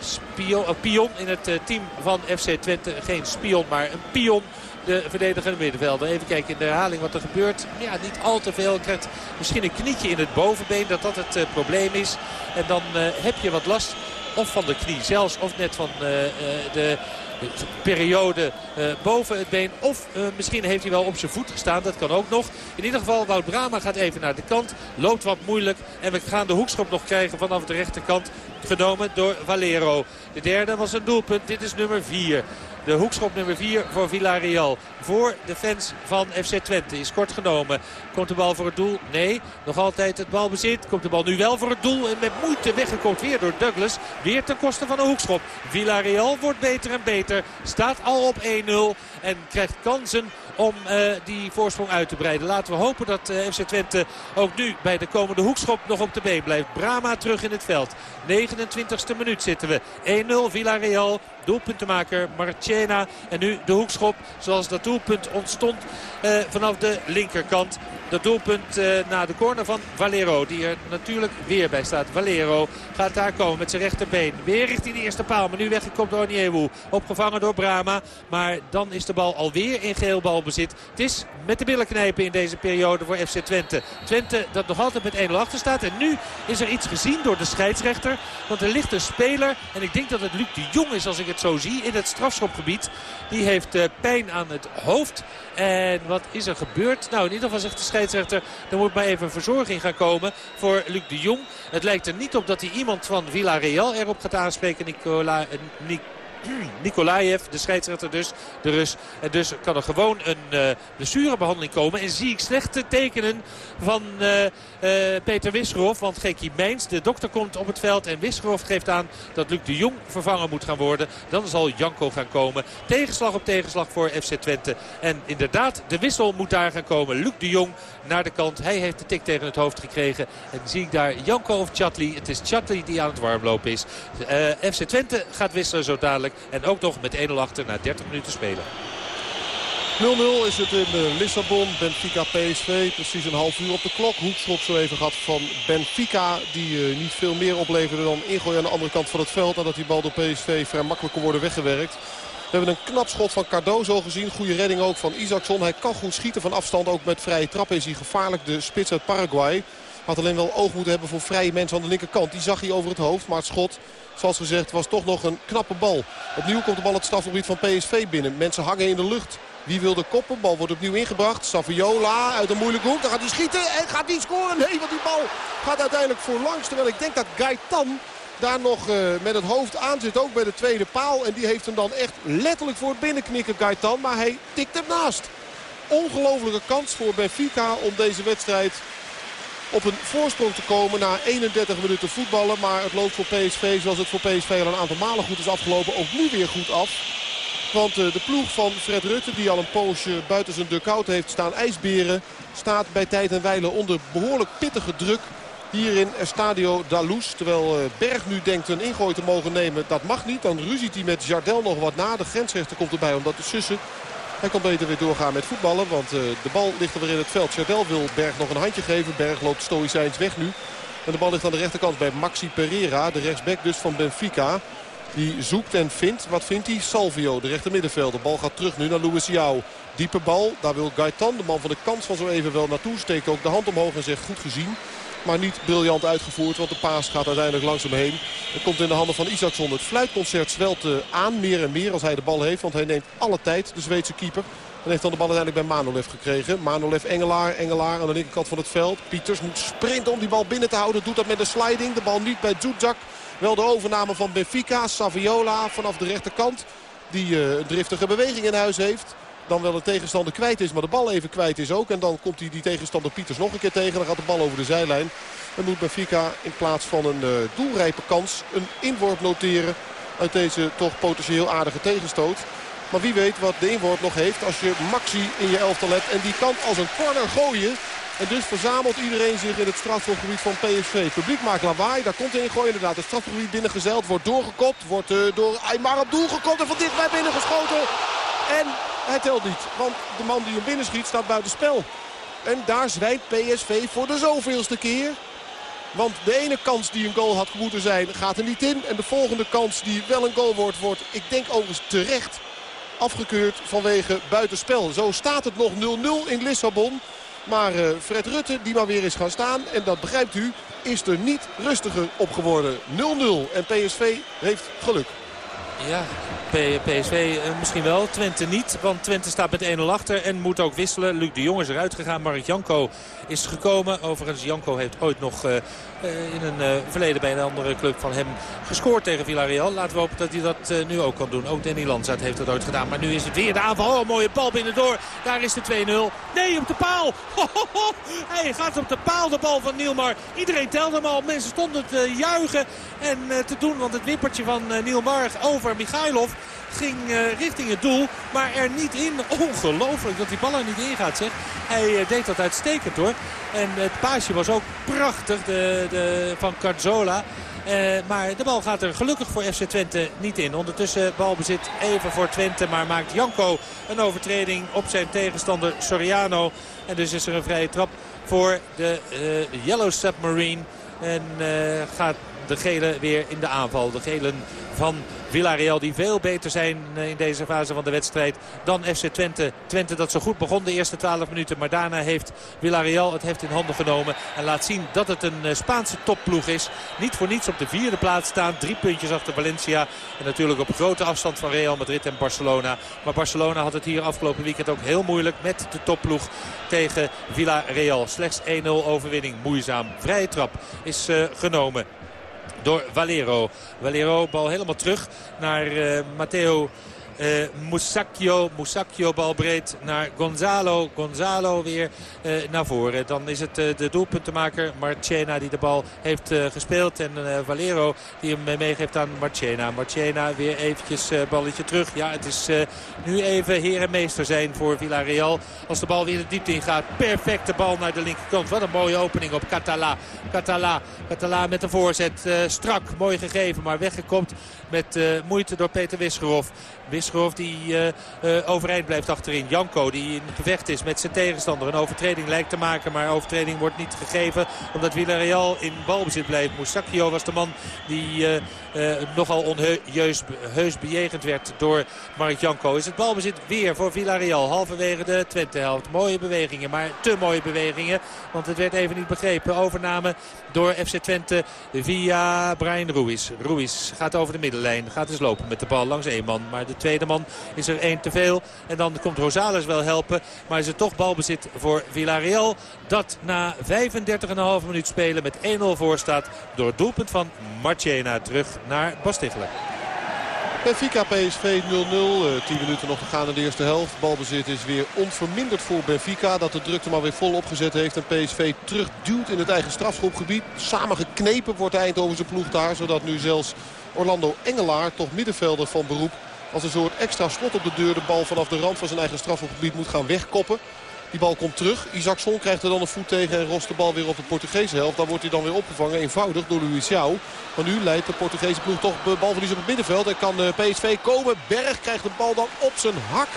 spion, pion in het team van FC Twente. Geen spion, maar een pion de verdedigende middenvelder. Even kijken in de herhaling wat er gebeurt. Ja, niet al te veel. Krijgt misschien een knietje in het bovenbeen dat dat het uh, probleem is. En dan uh, heb je wat last of van de knie zelfs of net van uh, de periode boven het been. Of misschien heeft hij wel op zijn voet gestaan. Dat kan ook nog. In ieder geval, Wout Brama gaat even naar de kant. Loopt wat moeilijk. En we gaan de hoekschop nog krijgen vanaf de rechterkant. Genomen door Valero. De derde was een doelpunt. Dit is nummer 4. De hoekschop nummer 4 voor Villarreal. Voor de fans van FC Twente is kort genomen. Komt de bal voor het doel? Nee. Nog altijd het balbezit. Komt de bal nu wel voor het doel. En met moeite weggekomen weer door Douglas. Weer ten koste van een hoekschop. Villarreal wordt beter en beter. Staat al op 1-0. En krijgt kansen om uh, die voorsprong uit te breiden. Laten we hopen dat uh, FC Twente ook nu bij de komende hoekschop nog op de been blijft. Brama terug in het veld. 29e minuut zitten we. 1-0 Villarreal. Doelpuntenmaker Marchena. En nu de hoekschop zoals dat doelpunt ontstond uh, vanaf de linkerkant. dat doelpunt uh, na de corner van Valero. Die er natuurlijk weer bij staat. Valero gaat daar komen met zijn rechterbeen. Weer richting de eerste paal. Maar nu weggekomen door Niewu. Opgevangen door Brama. Maar dan is de bal alweer in geel balbezit. Het is met de billen knijpen in deze periode voor FC Twente. Twente dat nog altijd met 1-0 achter staat. En nu is er iets gezien door de scheidsrechter. Want er ligt een speler. En ik denk dat het Luc de Jong is als ik het zo zie. In het strafschopgebied. Die heeft uh, pijn aan het hoofd. En wat is er gebeurd? Nou, in ieder geval zegt de scheidsrechter... er moet maar even verzorging gaan komen voor Luc de Jong. Het lijkt er niet op dat hij iemand van Villarreal erop gaat aanspreken. Nicola, Nic Nikolaev, de scheidsrechter dus, de Rus. En dus kan er gewoon een uh, blessurebehandeling komen. En zie ik slechte tekenen van uh, uh, Peter Wisgerhoff. Want Geki Meins, de dokter, komt op het veld. En Wisgerhoff geeft aan dat Luc de Jong vervangen moet gaan worden. Dan zal Janko gaan komen. Tegenslag op tegenslag voor FC Twente. En inderdaad, de wissel moet daar gaan komen. Luc de Jong naar de kant. Hij heeft de tik tegen het hoofd gekregen. En zie ik daar Janko of Chatli. Het is Chatli die aan het warmlopen is. FC Twente gaat wisselen zo dadelijk. En ook nog met 1-0 achter na 30 minuten spelen. 0-0 is het in eh, Lissabon. Benfica PSV. Precies een half uur op de klok. Hoekschop zo even gehad van Benfica. Die uh, niet veel meer opleverde dan ingooi aan de andere kant van het veld. Nadat die bal door PSV vrij makkelijk kon worden weggewerkt. We hebben een knap schot van Cardozo gezien. Goede redding ook van Isaacson. Hij kan goed schieten van afstand. Ook met vrije trappen is hij gevaarlijk. De spits uit Paraguay. Had alleen wel oog moeten hebben voor vrije mensen aan de linkerkant. Die zag hij over het hoofd. Maar het schot Zoals gezegd was toch nog een knappe bal. Opnieuw komt de bal het strafgebied van PSV binnen. Mensen hangen in de lucht. Wie wil de koppen? Bal wordt opnieuw ingebracht. Saviola uit een moeilijke hoek. Dan gaat hij schieten en gaat hij scoren. Nee, want die bal gaat uiteindelijk voorlangs. Terwijl ik denk dat Gaetan daar nog uh, met het hoofd aan zit. Ook bij de tweede paal. En die heeft hem dan echt letterlijk voor het binnenknikken Gaetan. Maar hij tikt hem naast. Ongelofelijke kans voor Benfica om deze wedstrijd op een voorsprong te komen na 31 minuten voetballen. Maar het loopt voor PSV zoals het voor PSV al een aantal malen goed is afgelopen. Ook nu weer goed af. Want eh, de ploeg van Fred Rutte, die al een poosje buiten zijn dugout heeft staan ijsberen... staat bij tijd en wijle onder behoorlijk pittige druk hier in Estadio Dalous. Terwijl eh, Berg nu denkt een ingooi te mogen nemen, dat mag niet. Dan ruziet hij met Jardel nog wat na. De grensrechter komt erbij om dat te sussen. Hij kan beter weer doorgaan met voetballen. Want uh, de bal ligt er weer in het veld. Chardel wil Berg nog een handje geven. Berg loopt stoïcijns weg nu. En de bal ligt aan de rechterkant bij Maxi Pereira. De rechtsback dus van Benfica. Die zoekt en vindt. Wat vindt hij? Salvio, de rechtermiddenveld. De bal gaat terug nu naar Luis Jou. Diepe bal. Daar wil Gaetan, de man van de kans van zo even wel naartoe. Steekt ook de hand omhoog en zegt goed gezien. Maar niet briljant uitgevoerd, want de paas gaat uiteindelijk langzaam heen. Het komt in de handen van Isaacson. Het fluitconcert zwelt eh, aan, meer en meer als hij de bal heeft. Want hij neemt alle tijd, de Zweedse keeper. En heeft dan de bal uiteindelijk bij Manolev gekregen. Manolev Engelaar, Engelaar aan de linkerkant van het veld. Pieters moet sprinten om die bal binnen te houden. Doet dat met een sliding. De bal niet bij Zuzak. Wel de overname van Benfica. Saviola vanaf de rechterkant. Die uh, een driftige beweging in huis heeft dan wel de tegenstander kwijt is. Maar de bal even kwijt is ook. En dan komt hij die tegenstander Pieters nog een keer tegen. Dan gaat de bal over de zijlijn. Dan moet Benfica in plaats van een uh, doelrijpe kans een inworp noteren. Uit deze toch potentieel aardige tegenstoot. Maar wie weet wat de inworp nog heeft als je Maxi in je elftal hebt. En die kan als een corner gooien. En dus verzamelt iedereen zich in het strafschopgebied van PSV. publiek maakt lawaai. Daar komt de ingooi inderdaad. Het strafschopgebied binnengezeild. Wordt doorgekopt. Wordt uh, door Aymar op doel gekopt. En van dichtbij binnengeschoten. En hij telt niet. Want de man die hem binnenschiet staat buiten spel. En daar zwijgt PSV voor de zoveelste keer. Want de ene kans die een goal had moeten zijn gaat er niet in. En de volgende kans die wel een goal wordt, wordt ik denk overigens terecht afgekeurd vanwege buitenspel. Zo staat het nog 0-0 in Lissabon. Maar uh, Fred Rutte, die maar weer is gaan staan, en dat begrijpt u, is er niet rustiger op geworden. 0-0 en PSV heeft geluk. Ja, PSV eh, misschien wel. Twente niet, want Twente staat met 1-0 achter en moet ook wisselen. Luc de Jong is eruit gegaan. Mark Janko is gekomen. Overigens, Janko heeft ooit nog uh, in een uh, verleden bij een andere club van hem gescoord tegen Villarreal. Laten we hopen dat hij dat nu ook kan doen. Ook Danny Landzaat heeft dat ooit gedaan. Maar nu is het weer de aanval. Oh, mooie bal binnendoor. Daar is de 2-0. Nee, op de paal. Hij gaat op de paal, de bal van Nielmar. Iedereen telde hem al. Mensen stonden te juichen en te doen. Want het wippertje van Nielmar over Michailov ging uh, richting het doel, maar er niet in. Ongelooflijk dat die bal er niet in gaat, zeg. Hij uh, deed dat uitstekend, hoor. En het paasje was ook prachtig de, de, van Carzola. maar de bal gaat er gelukkig voor FC Twente niet in. Ondertussen balbezit even voor Twente. Maar maakt Janko een overtreding op zijn tegenstander Soriano. En dus is er een vrije trap voor de Yellow Submarine. En gaat de gele weer in de aanval. De gelen van Villarreal die veel beter zijn eh, in deze fase van de wedstrijd dan FC Twente. Twente dat zo goed begon de eerste 12 minuten. Maar daarna heeft Villarreal het heft in handen genomen. En laat zien dat het een eh, Spaanse topploeg is. Niet voor niets op de vierde plaats staan. Drie puntjes achter Valencia. En natuurlijk op grote afstand van Real Madrid en Barcelona. Maar Barcelona had het hier afgelopen weekend ook heel moeilijk met de topploeg tegen Villarreal. Slechts 1-0 overwinning. Moeizaam. Vrije trap is uh, genomen door Valero. Valero bal helemaal terug naar uh, Matteo uh, Musacchio, Musacchio bal breed naar Gonzalo. Gonzalo weer uh, naar voren. Dan is het uh, de doelpuntenmaker Marchena die de bal heeft gespeeld. En Valero die hem meegeeft aan Marchena. Marchena weer eventjes balletje terug. Ja, het is nu even heer en meester zijn voor Villarreal. Als de bal weer de diepte ingaat. Perfecte bal naar de linkerkant. Wat een mooie opening op Catala. Catala, Catala met de voorzet. strak, mooi gegeven, maar weggekomt met moeite door Peter Wisgerhoff. Wisgerhoff die uh, overeind blijft achterin. Janko die in gevecht is met zijn tegenstander. Een overtreding lijkt te maken, maar overtreding wordt niet gegeven. Omdat Villarreal in balbezit blijft. Moussakio was de man die uh, nogal onheus heus bejegend werd door Mark Janko. Is het balbezit weer voor Villarreal. Halverwege de Twente-helft. Mooie bewegingen, maar te mooie bewegingen. Want het werd even niet begrepen. Overname door FC Twente via Brian Ruiz. Ruiz gaat over de middenlijn. Gaat dus lopen met de bal langs één man. Maar de tweede man is er één te veel. En dan komt Rosales wel helpen. Maar is het toch balbezit voor Villarreal. Dat na 35,5 minuut spelen met 1-0 voor staat. Door het doelpunt van Marchena terug naar Bastigler. Benfica PSV 0-0. 10 minuten nog te gaan in de eerste helft. Balbezit is weer onverminderd voor Benfica. Dat de drukte maar weer vol opgezet heeft. En PSV terugduwt in het eigen strafschopgebied. Samengeknepen wordt de Eindhovense ploeg daar. Zodat nu zelfs Orlando Engelaar, toch middenvelder van beroep... als een soort extra slot op de deur de bal vanaf de rand van zijn eigen strafschopgebied moet gaan wegkoppen. Die bal komt terug. Isaacson krijgt er dan een voet tegen en rost de bal weer op de Portugese helft. Dan wordt hij dan weer opgevangen eenvoudig door Luis Jou. Maar nu leidt de Portugese ploeg toch balverlies op het middenveld. En kan eh, PSV komen. Berg krijgt de bal dan op zijn hak.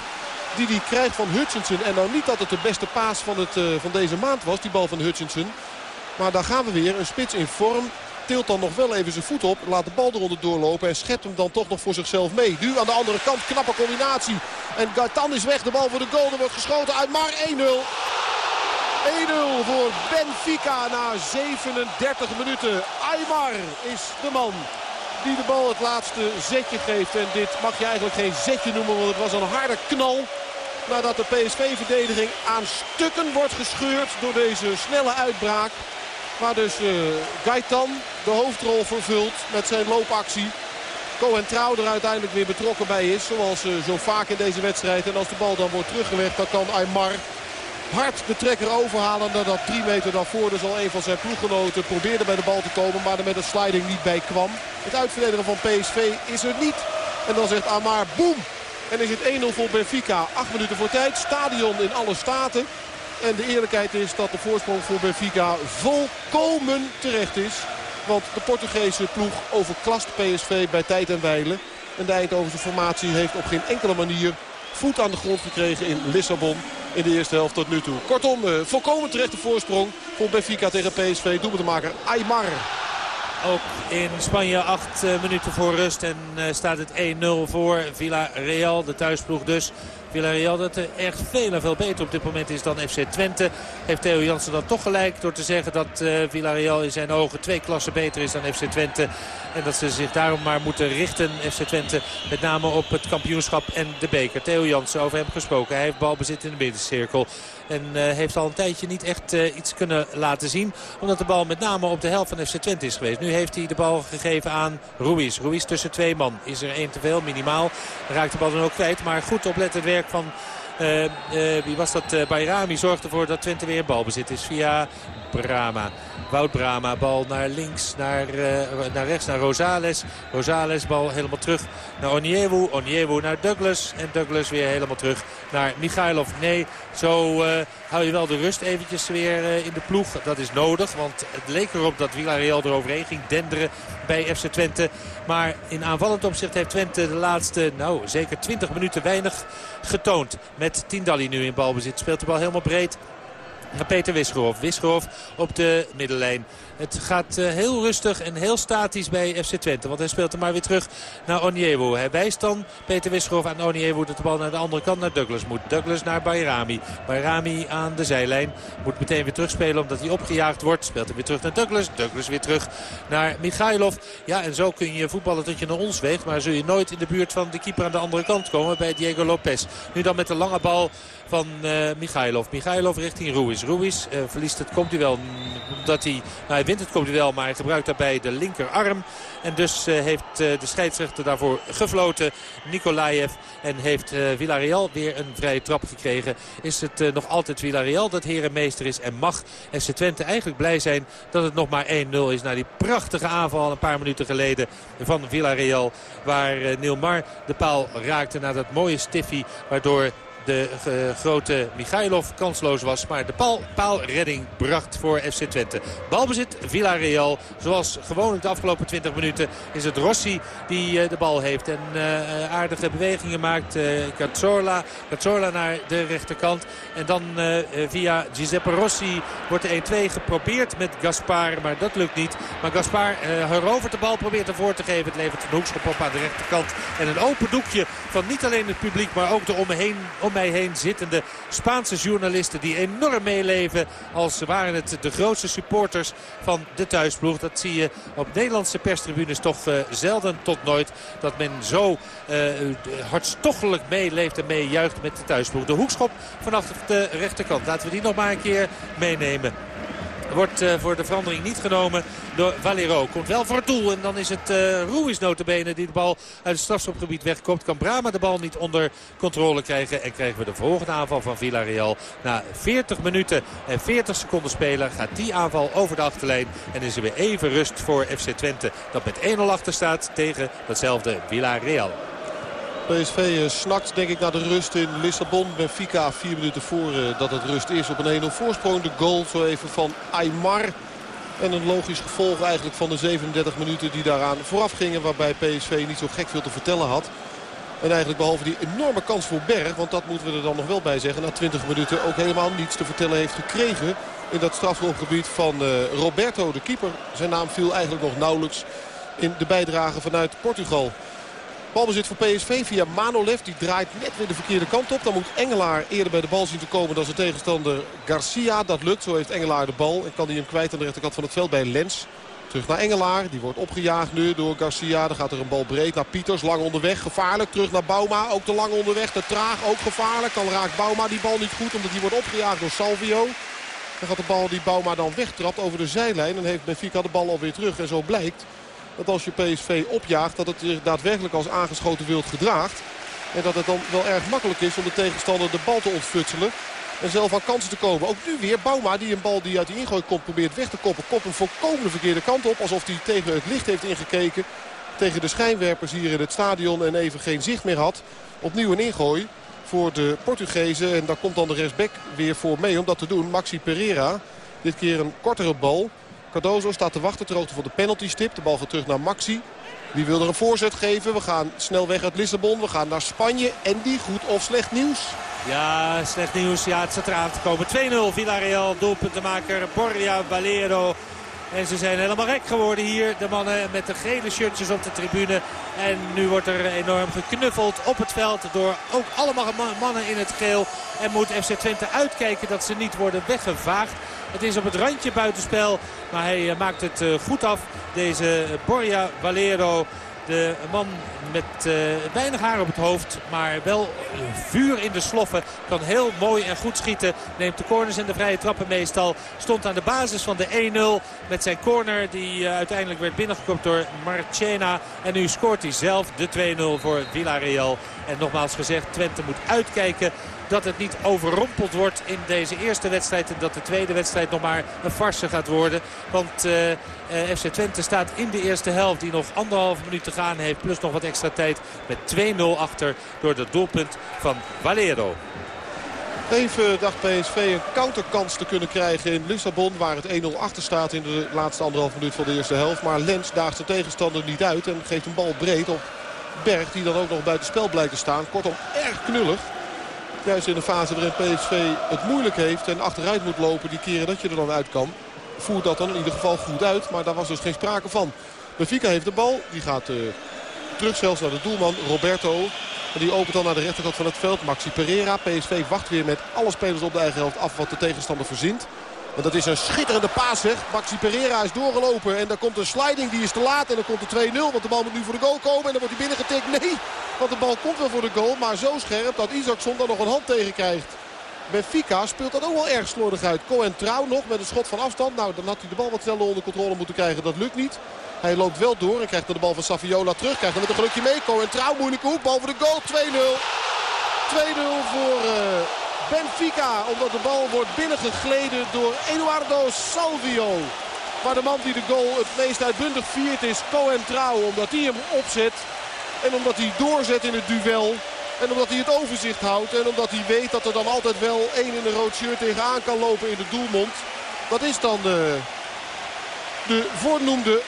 Die hij krijgt van Hutchinson. En nou niet dat het de beste paas van, het, uh, van deze maand was. Die bal van Hutchinson. Maar daar gaan we weer. Een spits in vorm tilt dan nog wel even zijn voet op. Laat de bal eronder doorlopen en schept hem dan toch nog voor zichzelf mee. Nu aan de andere kant, knappe combinatie. En Gaetan is weg, de bal voor de goal. Er wordt geschoten uit maar 1-0. 1-0 voor Benfica na 37 minuten. Aymar is de man die de bal het laatste zetje geeft. En dit mag je eigenlijk geen zetje noemen, want het was een harde knal. Nadat de PSV-verdediging aan stukken wordt gescheurd door deze snelle uitbraak. Waar dus uh, Gaitan de hoofdrol vervult met zijn loopactie. Cohen Trouw er uiteindelijk weer betrokken bij is. Zoals uh, zo vaak in deze wedstrijd. En als de bal dan wordt teruggewerkt dan kan Aymar hard de trekker overhalen. Nadat drie meter daarvoor dus al een van zijn ploeggenoten probeerde bij de bal te komen. Maar er met een sliding niet bij kwam. Het uitverdedigen van PSV is er niet. En dan zegt Aymar boem. En is het 1-0 voor Benfica. Acht minuten voor tijd. Stadion in alle staten. En de eerlijkheid is dat de voorsprong voor Benfica volkomen terecht is. Want de Portugese ploeg overklast PSV bij tijd en wijle. En de Eindhovense formatie heeft op geen enkele manier voet aan de grond gekregen in Lissabon in de eerste helft tot nu toe. Kortom, eh, volkomen terechte voorsprong voor Benfica tegen PSV. maken Aymar. Ook in Spanje acht eh, minuten voor rust en uh, staat het 1-0 voor Villarreal, de thuisploeg dus. Villarreal dat er echt veel en veel beter op dit moment is dan FC Twente. Heeft Theo Jansen dan toch gelijk door te zeggen dat uh, Villarreal in zijn ogen twee klassen beter is dan FC Twente. En dat ze zich daarom maar moeten richten, FC Twente, met name op het kampioenschap en de beker. Theo Jansen over hem gesproken. Hij heeft balbezit in de middencirkel. En uh, heeft al een tijdje niet echt uh, iets kunnen laten zien. Omdat de bal met name op de helft van FC Twente is geweest. Nu heeft hij de bal gegeven aan Ruiz. Ruiz tussen twee man. Is er één te veel, minimaal. Raakt de bal dan ook kwijt. Maar goed oplettend werk van... Uh, wie was dat? Bayrami zorgt ervoor dat Twente weer balbezit is. Via Brama. Wout Brama, bal naar links, naar, naar rechts, naar Rosales. Rosales, bal helemaal terug naar Onyewu. Onyewu naar Douglas. En Douglas weer helemaal terug naar Michailov. Nee, zo hou je wel de rust eventjes weer in de ploeg. Dat is nodig, want het leek erop dat Villarreal eroverheen ging denderen bij FC Twente. Maar in aanvallend opzicht heeft Twente de laatste, nou zeker 20 minuten weinig getoond. Met Tindalli nu in balbezit. Speelt de bal helemaal breed Peter Wisgerhof. Wisgerhof op de middenlijn. Het gaat eh, heel rustig en heel statisch bij FC Twente. Want hij speelt hem maar weer terug naar Onyewu. Hij wijst dan Peter Wisgerhof aan Onyewu dat de bal naar de andere kant naar Douglas moet. Douglas naar Bayrami. Bayrami aan de zijlijn. Moet meteen weer terugspelen omdat hij opgejaagd wordt. Speelt hem weer terug naar Douglas. Douglas weer terug naar Michailov. Ja, en zo kun je voetballen tot je naar ons weegt. Maar zul je nooit in de buurt van de keeper aan de andere kant komen bij Diego Lopez. Nu dan met de lange bal van uh, Michailov. Michailov richting Ruiz. Ruiz uh, verliest het komt wel omdat hij... Nou, hij wint het komt wel, maar hij gebruikt daarbij de linkerarm. En dus uh, heeft de scheidsrechter daarvoor gefloten. Nikolaev. En heeft Villarreal weer een vrije trap gekregen. Is het nog altijd Villarreal dat herenmeester is. En mag FC Twente eigenlijk blij zijn dat het nog maar 1-0 is. Na die prachtige aanval een paar minuten geleden van Villarreal. Waar Neilmar de paal raakte na dat mooie stiffie. Waardoor de uh, grote Michailov kansloos was. Maar de paal, paalredding bracht voor FC Twente. Balbezit Villarreal. Zoals gewoonlijk de afgelopen 20 minuten is het Rossi die uh, de bal heeft. En uh, aardige bewegingen maakt. Cazorla, Cazorla naar de rechterkant. En dan via Giuseppe Rossi wordt de 1-2 geprobeerd met Gaspar. Maar dat lukt niet. Maar Gaspar herovert de bal, probeert ervoor te geven. Het levert een hoekschop op aan de rechterkant. En een open doekje van niet alleen het publiek, maar ook de om me heen mij heen zittende Spaanse journalisten die enorm meeleven. Als waren het de grootste supporters van de thuisploeg. Dat zie je op Nederlandse perstribunes toch uh, zelden tot nooit. Dat men zo uh, hartstochtelijk meeleeft en meejuicht met de thuisploeg. De hoekschop vanaf de rechterkant. Laten we die nog maar een keer meenemen. Wordt uh, voor de verandering niet genomen door Valero. Komt wel voor het doel. En dan is het uh, Ruiz notabene die de bal uit het strafschopgebied wegkomt. Kan Brama de bal niet onder controle krijgen. En krijgen we de volgende aanval van Villarreal. Na 40 minuten en 40 seconden spelen gaat die aanval over de achterlijn. En is er weer even rust voor FC Twente. Dat met 1-0 achter staat tegen datzelfde Villarreal. PSV eh, snakt denk ik naar de rust in Lissabon. Benfica vier minuten voor eh, dat het rust is op een 1-0 voorsprong. De goal zo even van Aymar. En een logisch gevolg eigenlijk van de 37 minuten die daaraan vooraf gingen. Waarbij PSV niet zo gek veel te vertellen had. En eigenlijk behalve die enorme kans voor Berg. Want dat moeten we er dan nog wel bij zeggen. Na 20 minuten ook helemaal niets te vertellen heeft gekregen. In dat strafschopgebied van uh, Roberto, de keeper. Zijn naam viel eigenlijk nog nauwelijks in de bijdrage vanuit Portugal. Balbezit voor PSV via Manolev. Die draait net weer de verkeerde kant op. Dan moet Engelaar eerder bij de bal zien te komen dan zijn tegenstander Garcia. Dat lukt. Zo heeft Engelaar de bal. En kan hij hem kwijt aan de rechterkant van het veld bij Lens. Terug naar Engelaar. Die wordt opgejaagd nu door Garcia. Dan gaat er een bal breed naar Pieters. Lang onderweg. Gevaarlijk. Terug naar Bauma. Ook te lang onderweg. Te traag. Ook gevaarlijk. Dan raakt Bauma die bal niet goed. Omdat die wordt opgejaagd door Salvio. Dan gaat de bal die Bauma dan wegtrapt over de zijlijn. En heeft Benfica de bal alweer terug. En zo blijkt dat als je PSV opjaagt dat het zich daadwerkelijk als aangeschoten wild gedraagt. En dat het dan wel erg makkelijk is om de tegenstander de bal te ontfutselen. En zelf aan kansen te komen. Ook nu weer Bouma die een bal die uit die ingooi komt probeert weg te koppen. Kopt een volkomen de verkeerde kant op. Alsof hij tegen het licht heeft ingekeken. Tegen de schijnwerpers hier in het stadion en even geen zicht meer had. Opnieuw een ingooi voor de Portugezen. En daar komt dan de rechtsback weer voor mee om dat te doen. Maxi Pereira. Dit keer een kortere bal. Cardozo staat te wachten ter hoogte van de penaltystip. De bal gaat terug naar Maxi. Die wil er een voorzet geven. We gaan snel weg uit Lissabon. We gaan naar Spanje. En die goed of slecht nieuws? Ja, slecht nieuws. Ja, het zit eraan te komen. 2-0 Villarreal. Doelpuntenmaker Borja Valero. En ze zijn helemaal gek geworden hier. De mannen met de gele shirtjes op de tribune. En nu wordt er enorm geknuffeld op het veld door ook allemaal mannen in het geel. En moet FC Twente uitkijken dat ze niet worden weggevaagd. Het is op het randje buitenspel. Maar hij eh, maakt het eh, goed af. Deze Borja Valero. De man met uh, weinig haar op het hoofd, maar wel vuur in de sloffen. Kan heel mooi en goed schieten. Neemt de corners en de vrije trappen meestal. Stond aan de basis van de 1-0 met zijn corner die uiteindelijk werd binnengekomen door Marchena. En nu scoort hij zelf de 2-0 voor Villarreal. En nogmaals gezegd, Twente moet uitkijken dat het niet overrompeld wordt in deze eerste wedstrijd. En dat de tweede wedstrijd nog maar een farse gaat worden. Want uh, uh, FC Twente staat in de eerste helft die nog anderhalve minuut te gaan heeft. Plus nog wat extra tijd met 2-0 achter door het doelpunt van Valero. Even dacht PSV een counterkans te kunnen krijgen in Lissabon. Waar het 1-0 achter staat in de laatste anderhalf minuut van de eerste helft. Maar Lens daagt zijn tegenstander niet uit en geeft een bal breed op Berg. Die dan ook nog buiten spel blijkt te staan. Kortom erg knullig. Juist in de fase waarin PSV het moeilijk heeft en achteruit moet lopen. Die keren dat je er dan uit kan. Voert dat dan in ieder geval goed uit. Maar daar was dus geen sprake van. Benfica heeft de bal. Die gaat uh, terug zelfs naar de doelman Roberto. En die opent dan naar de rechterkant van het veld. Maxi Pereira. PSV wacht weer met alle spelers op de eigen helft af wat de tegenstander verzint. En dat is een schitterende paas zeg. Maxi Pereira is doorgelopen. En dan komt een sliding, die is te laat. En dan komt de 2-0, want de bal moet nu voor de goal komen. En dan wordt hij binnengetikt. Nee, want de bal komt wel voor de goal. Maar zo scherp dat Isaacson dan nog een hand tegen krijgt. Benfica speelt dat ook wel erg slordig uit. Cohen Trouw nog met een schot van afstand. Nou, dan had hij de bal wat sneller onder controle moeten krijgen. Dat lukt niet. Hij loopt wel door en krijgt dan de bal van Saviola terug. Krijgt dan met een gelukje mee. Cohen Trouw, moeilijke hoek. Bal voor de goal. 2-0. 2-0 voor... Uh, Benfica. Omdat de bal wordt binnengegleden door Eduardo Salvio. Maar de man die de goal het meest uitbundig viert is Cohen Trouw. Omdat hij hem opzet. En omdat hij doorzet in het duel. En omdat hij het overzicht houdt. En omdat hij weet dat er dan altijd wel één in een rood shirt tegenaan kan lopen in de doelmond. Dat is dan de, de voornoemde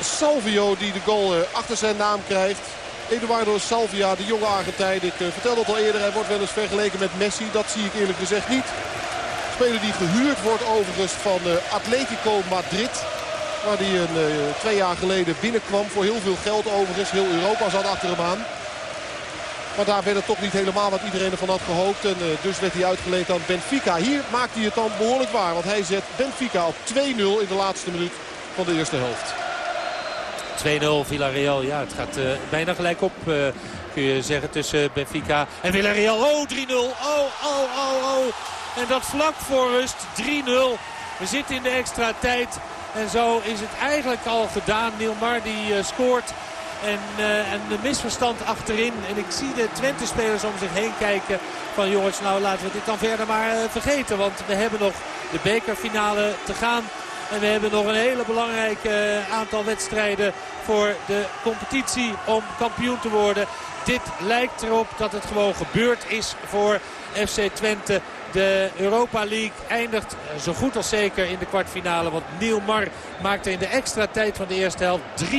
Salvio die de goal eh, achter zijn naam krijgt. Eduardo Salvia, de jonge Argentijn. Ik uh, vertelde het al eerder, hij wordt wel eens vergeleken met Messi. Dat zie ik eerlijk gezegd niet. Speler die gehuurd wordt overigens van uh, Atletico Madrid. Waar hij een, uh, twee jaar geleden binnenkwam voor heel veel geld overigens. Heel Europa zat achter hem aan. Maar daar werd het toch niet helemaal wat iedereen ervan had gehoopt. En dus werd hij uitgeleend aan Benfica. Hier maakt hij het dan behoorlijk waar. Want hij zet Benfica op 2-0 in de laatste minuut van de eerste helft. 2-0 Villarreal. Ja, het gaat uh, bijna gelijk op, uh, kun je zeggen, tussen Benfica en Villarreal. Oh, 3-0. Oh, oh, oh, oh. En dat vlak voor rust 3-0. We zitten in de extra tijd. En zo is het eigenlijk al gedaan. Nielmar die uh, scoort. En, en de misverstand achterin. En ik zie de Twente-spelers om zich heen kijken. Van jongens, nou laten we dit dan verder maar vergeten. Want we hebben nog de bekerfinale te gaan. En we hebben nog een hele belangrijke aantal wedstrijden voor de competitie om kampioen te worden. Dit lijkt erop dat het gewoon gebeurd is voor FC Twente. De Europa League eindigt zo goed als zeker in de kwartfinale. Want Neil Mar maakte in de extra tijd van de eerste helft 3-0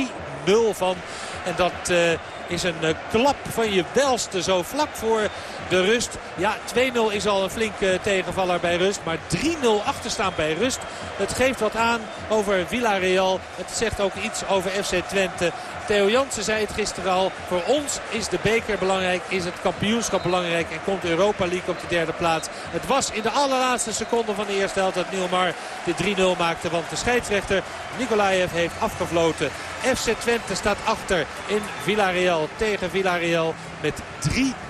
van. En dat uh, is een klap van je welste zo vlak voor de rust. Ja, 2-0 is al een flinke tegenvaller bij rust. Maar 3-0 achterstaan bij rust. Het geeft wat aan over Villarreal. Het zegt ook iets over FC Twente. Theo Jansen zei het gisteren al. Voor ons is de beker belangrijk, is het kampioenschap belangrijk. En komt Europa League op de derde plaats. Het was in de allerlaatste seconde van de eerste helft dat Nielmar de 3-0 maakte. Want de scheidsrechter Nikolaev heeft afgefloten. FC Twente staat achter in Villarreal tegen Villarreal met 3-0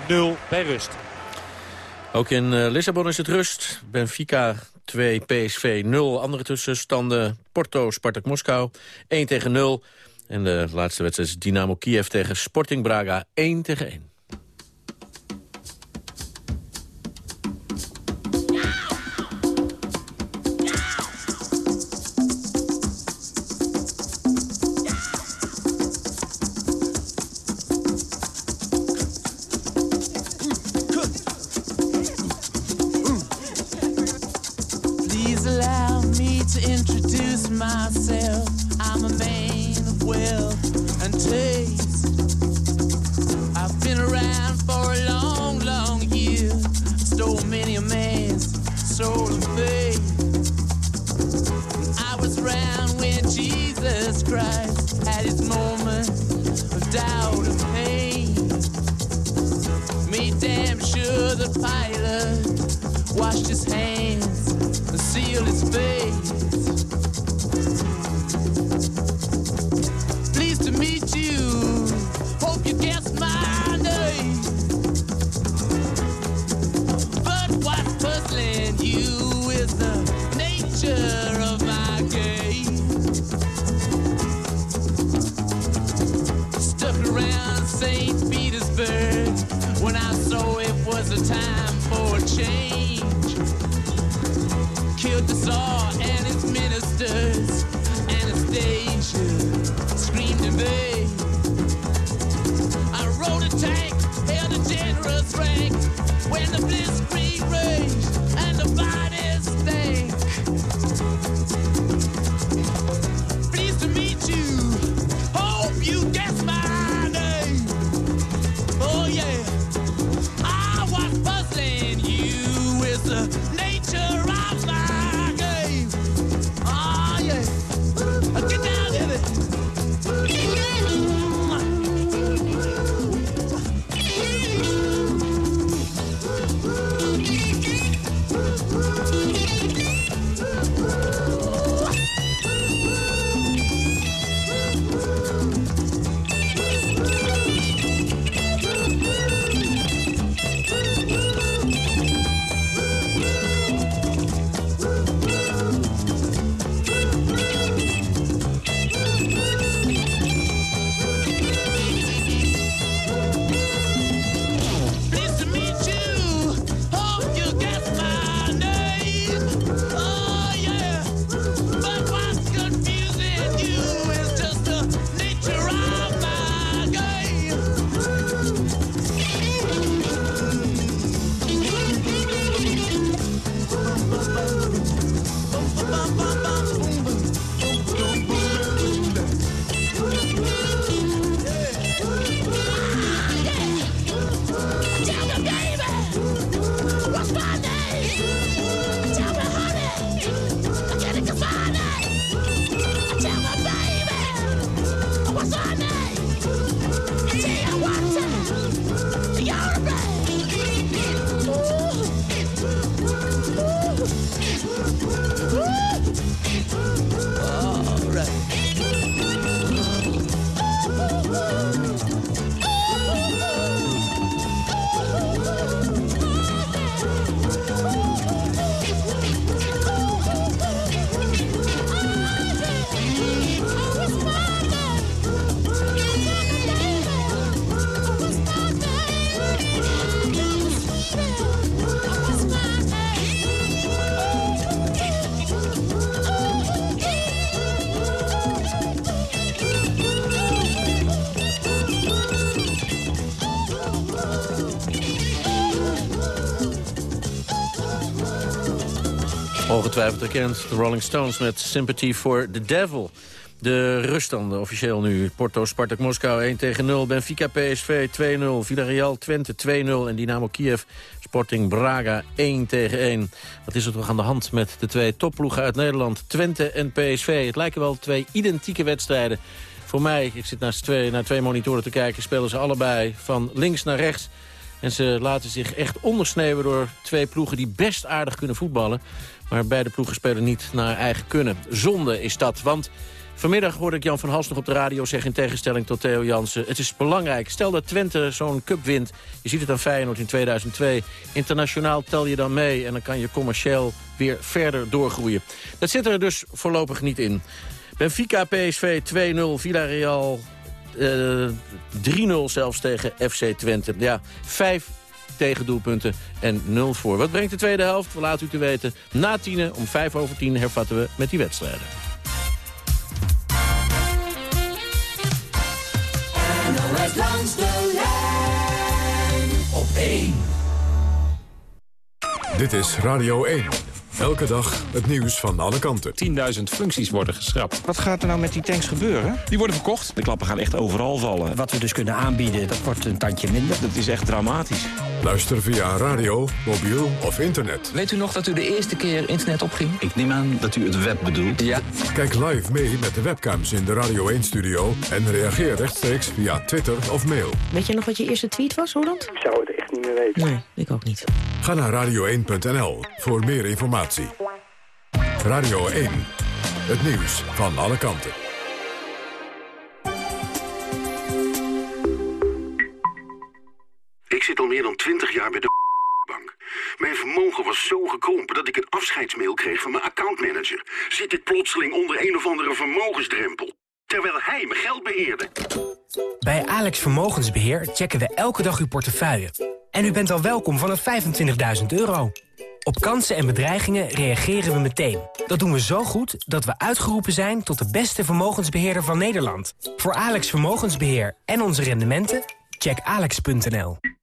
bij rust. Ook in uh, Lissabon is het rust. Benfica 2, PSV 0. Andere tussenstanden Porto, Spartak Moskou 1 tegen 0. En de laatste wedstrijd is Dynamo Kiev tegen Sporting Braga 1 tegen 1. Ongetwijfeld de Rolling Stones met Sympathy for the Devil. De ruststanden officieel nu. Porto, Spartak, Moskou 1 tegen 0. Benfica, PSV 2-0. Villarreal, Twente 2-0. En Dynamo Kiev, Sporting Braga 1 tegen 1. Wat is er toch aan de hand met de twee topploegen uit Nederland? Twente en PSV. Het lijken wel twee identieke wedstrijden. Voor mij, ik zit naast twee, naar twee monitoren te kijken... spelen ze allebei van links naar rechts. En ze laten zich echt ondersneeuwen door twee ploegen die best aardig kunnen voetballen. Maar beide ploegen spelen niet naar eigen kunnen. Zonde is dat, want vanmiddag hoorde ik Jan van Hals nog op de radio zeggen... in tegenstelling tot Theo Jansen, het is belangrijk. Stel dat Twente zo'n cup wint, je ziet het aan Feyenoord in 2002. Internationaal tel je dan mee en dan kan je commercieel weer verder doorgroeien. Dat zit er dus voorlopig niet in. Benfica, PSV 2-0, Villarreal eh 3-0 zelfs tegen FC Twente. Ja, vijf tegendoelpunten en 0 voor. Wat brengt de tweede helft? We laten u te weten. Na tienen, om 5 over 10, hervatten we met die wedstrijden. NOS langs de lijn op 1. Dit is Radio 1. Elke dag het nieuws van alle kanten. 10.000 functies worden geschrapt. Wat gaat er nou met die tanks gebeuren? Die worden verkocht. De klappen gaan echt overal vallen. Wat we dus kunnen aanbieden, dat wordt een tandje minder. Dat is echt dramatisch. Luister via radio, mobiel of internet. Weet u nog dat u de eerste keer internet opging? Ik neem aan dat u het web bedoelt. Ja. Kijk live mee met de webcams in de Radio 1-studio... en reageer rechtstreeks via Twitter of mail. Weet je nog wat je eerste tweet was, Roland? Ik zou het echt niet meer weten. Nee, ik ook niet. Ga naar radio1.nl voor meer informatie. Radio 1, het nieuws van alle kanten. Ik zit al meer dan twintig jaar bij de bank. Mijn vermogen was zo gekrompen dat ik een afscheidsmail kreeg van mijn accountmanager. Zit ik plotseling onder een of andere vermogensdrempel? terwijl hij mijn geld beheerde. Bij Alex Vermogensbeheer checken we elke dag uw portefeuille. En u bent al welkom vanaf 25.000 euro. Op kansen en bedreigingen reageren we meteen. Dat doen we zo goed dat we uitgeroepen zijn tot de beste vermogensbeheerder van Nederland. Voor Alex Vermogensbeheer en onze rendementen, check alex.nl.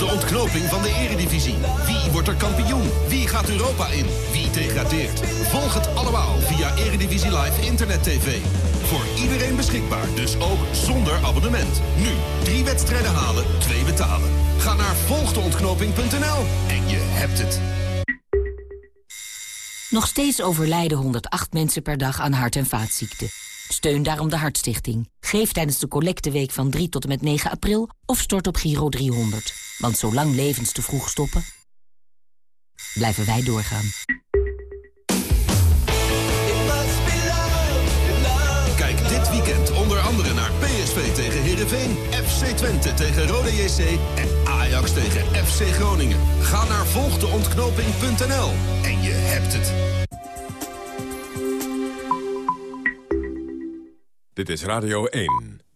De ontknoping van de eredivisie. Wie wordt er kampioen? Wie gaat Europa in? Wie degradeert? Volg het allemaal via Eredivisie Live Internet TV. Voor iedereen beschikbaar, dus ook zonder abonnement. Nu, drie wedstrijden halen, twee betalen. Ga naar volgdeontknoping.nl en je hebt het. Nog steeds overlijden 108 mensen per dag aan hart- en vaatziekten. Steun daarom de Hartstichting. Geef tijdens de collecteweek van 3 tot en met 9 april of stort op Giro 300. Want zolang levens te vroeg stoppen, blijven wij doorgaan. Kijk dit weekend onder andere naar PSV tegen Heerenveen, FC Twente tegen Rode JC en Ajax tegen FC Groningen. Ga naar volgdeontknoping.nl en je hebt het. Dit is Radio 1.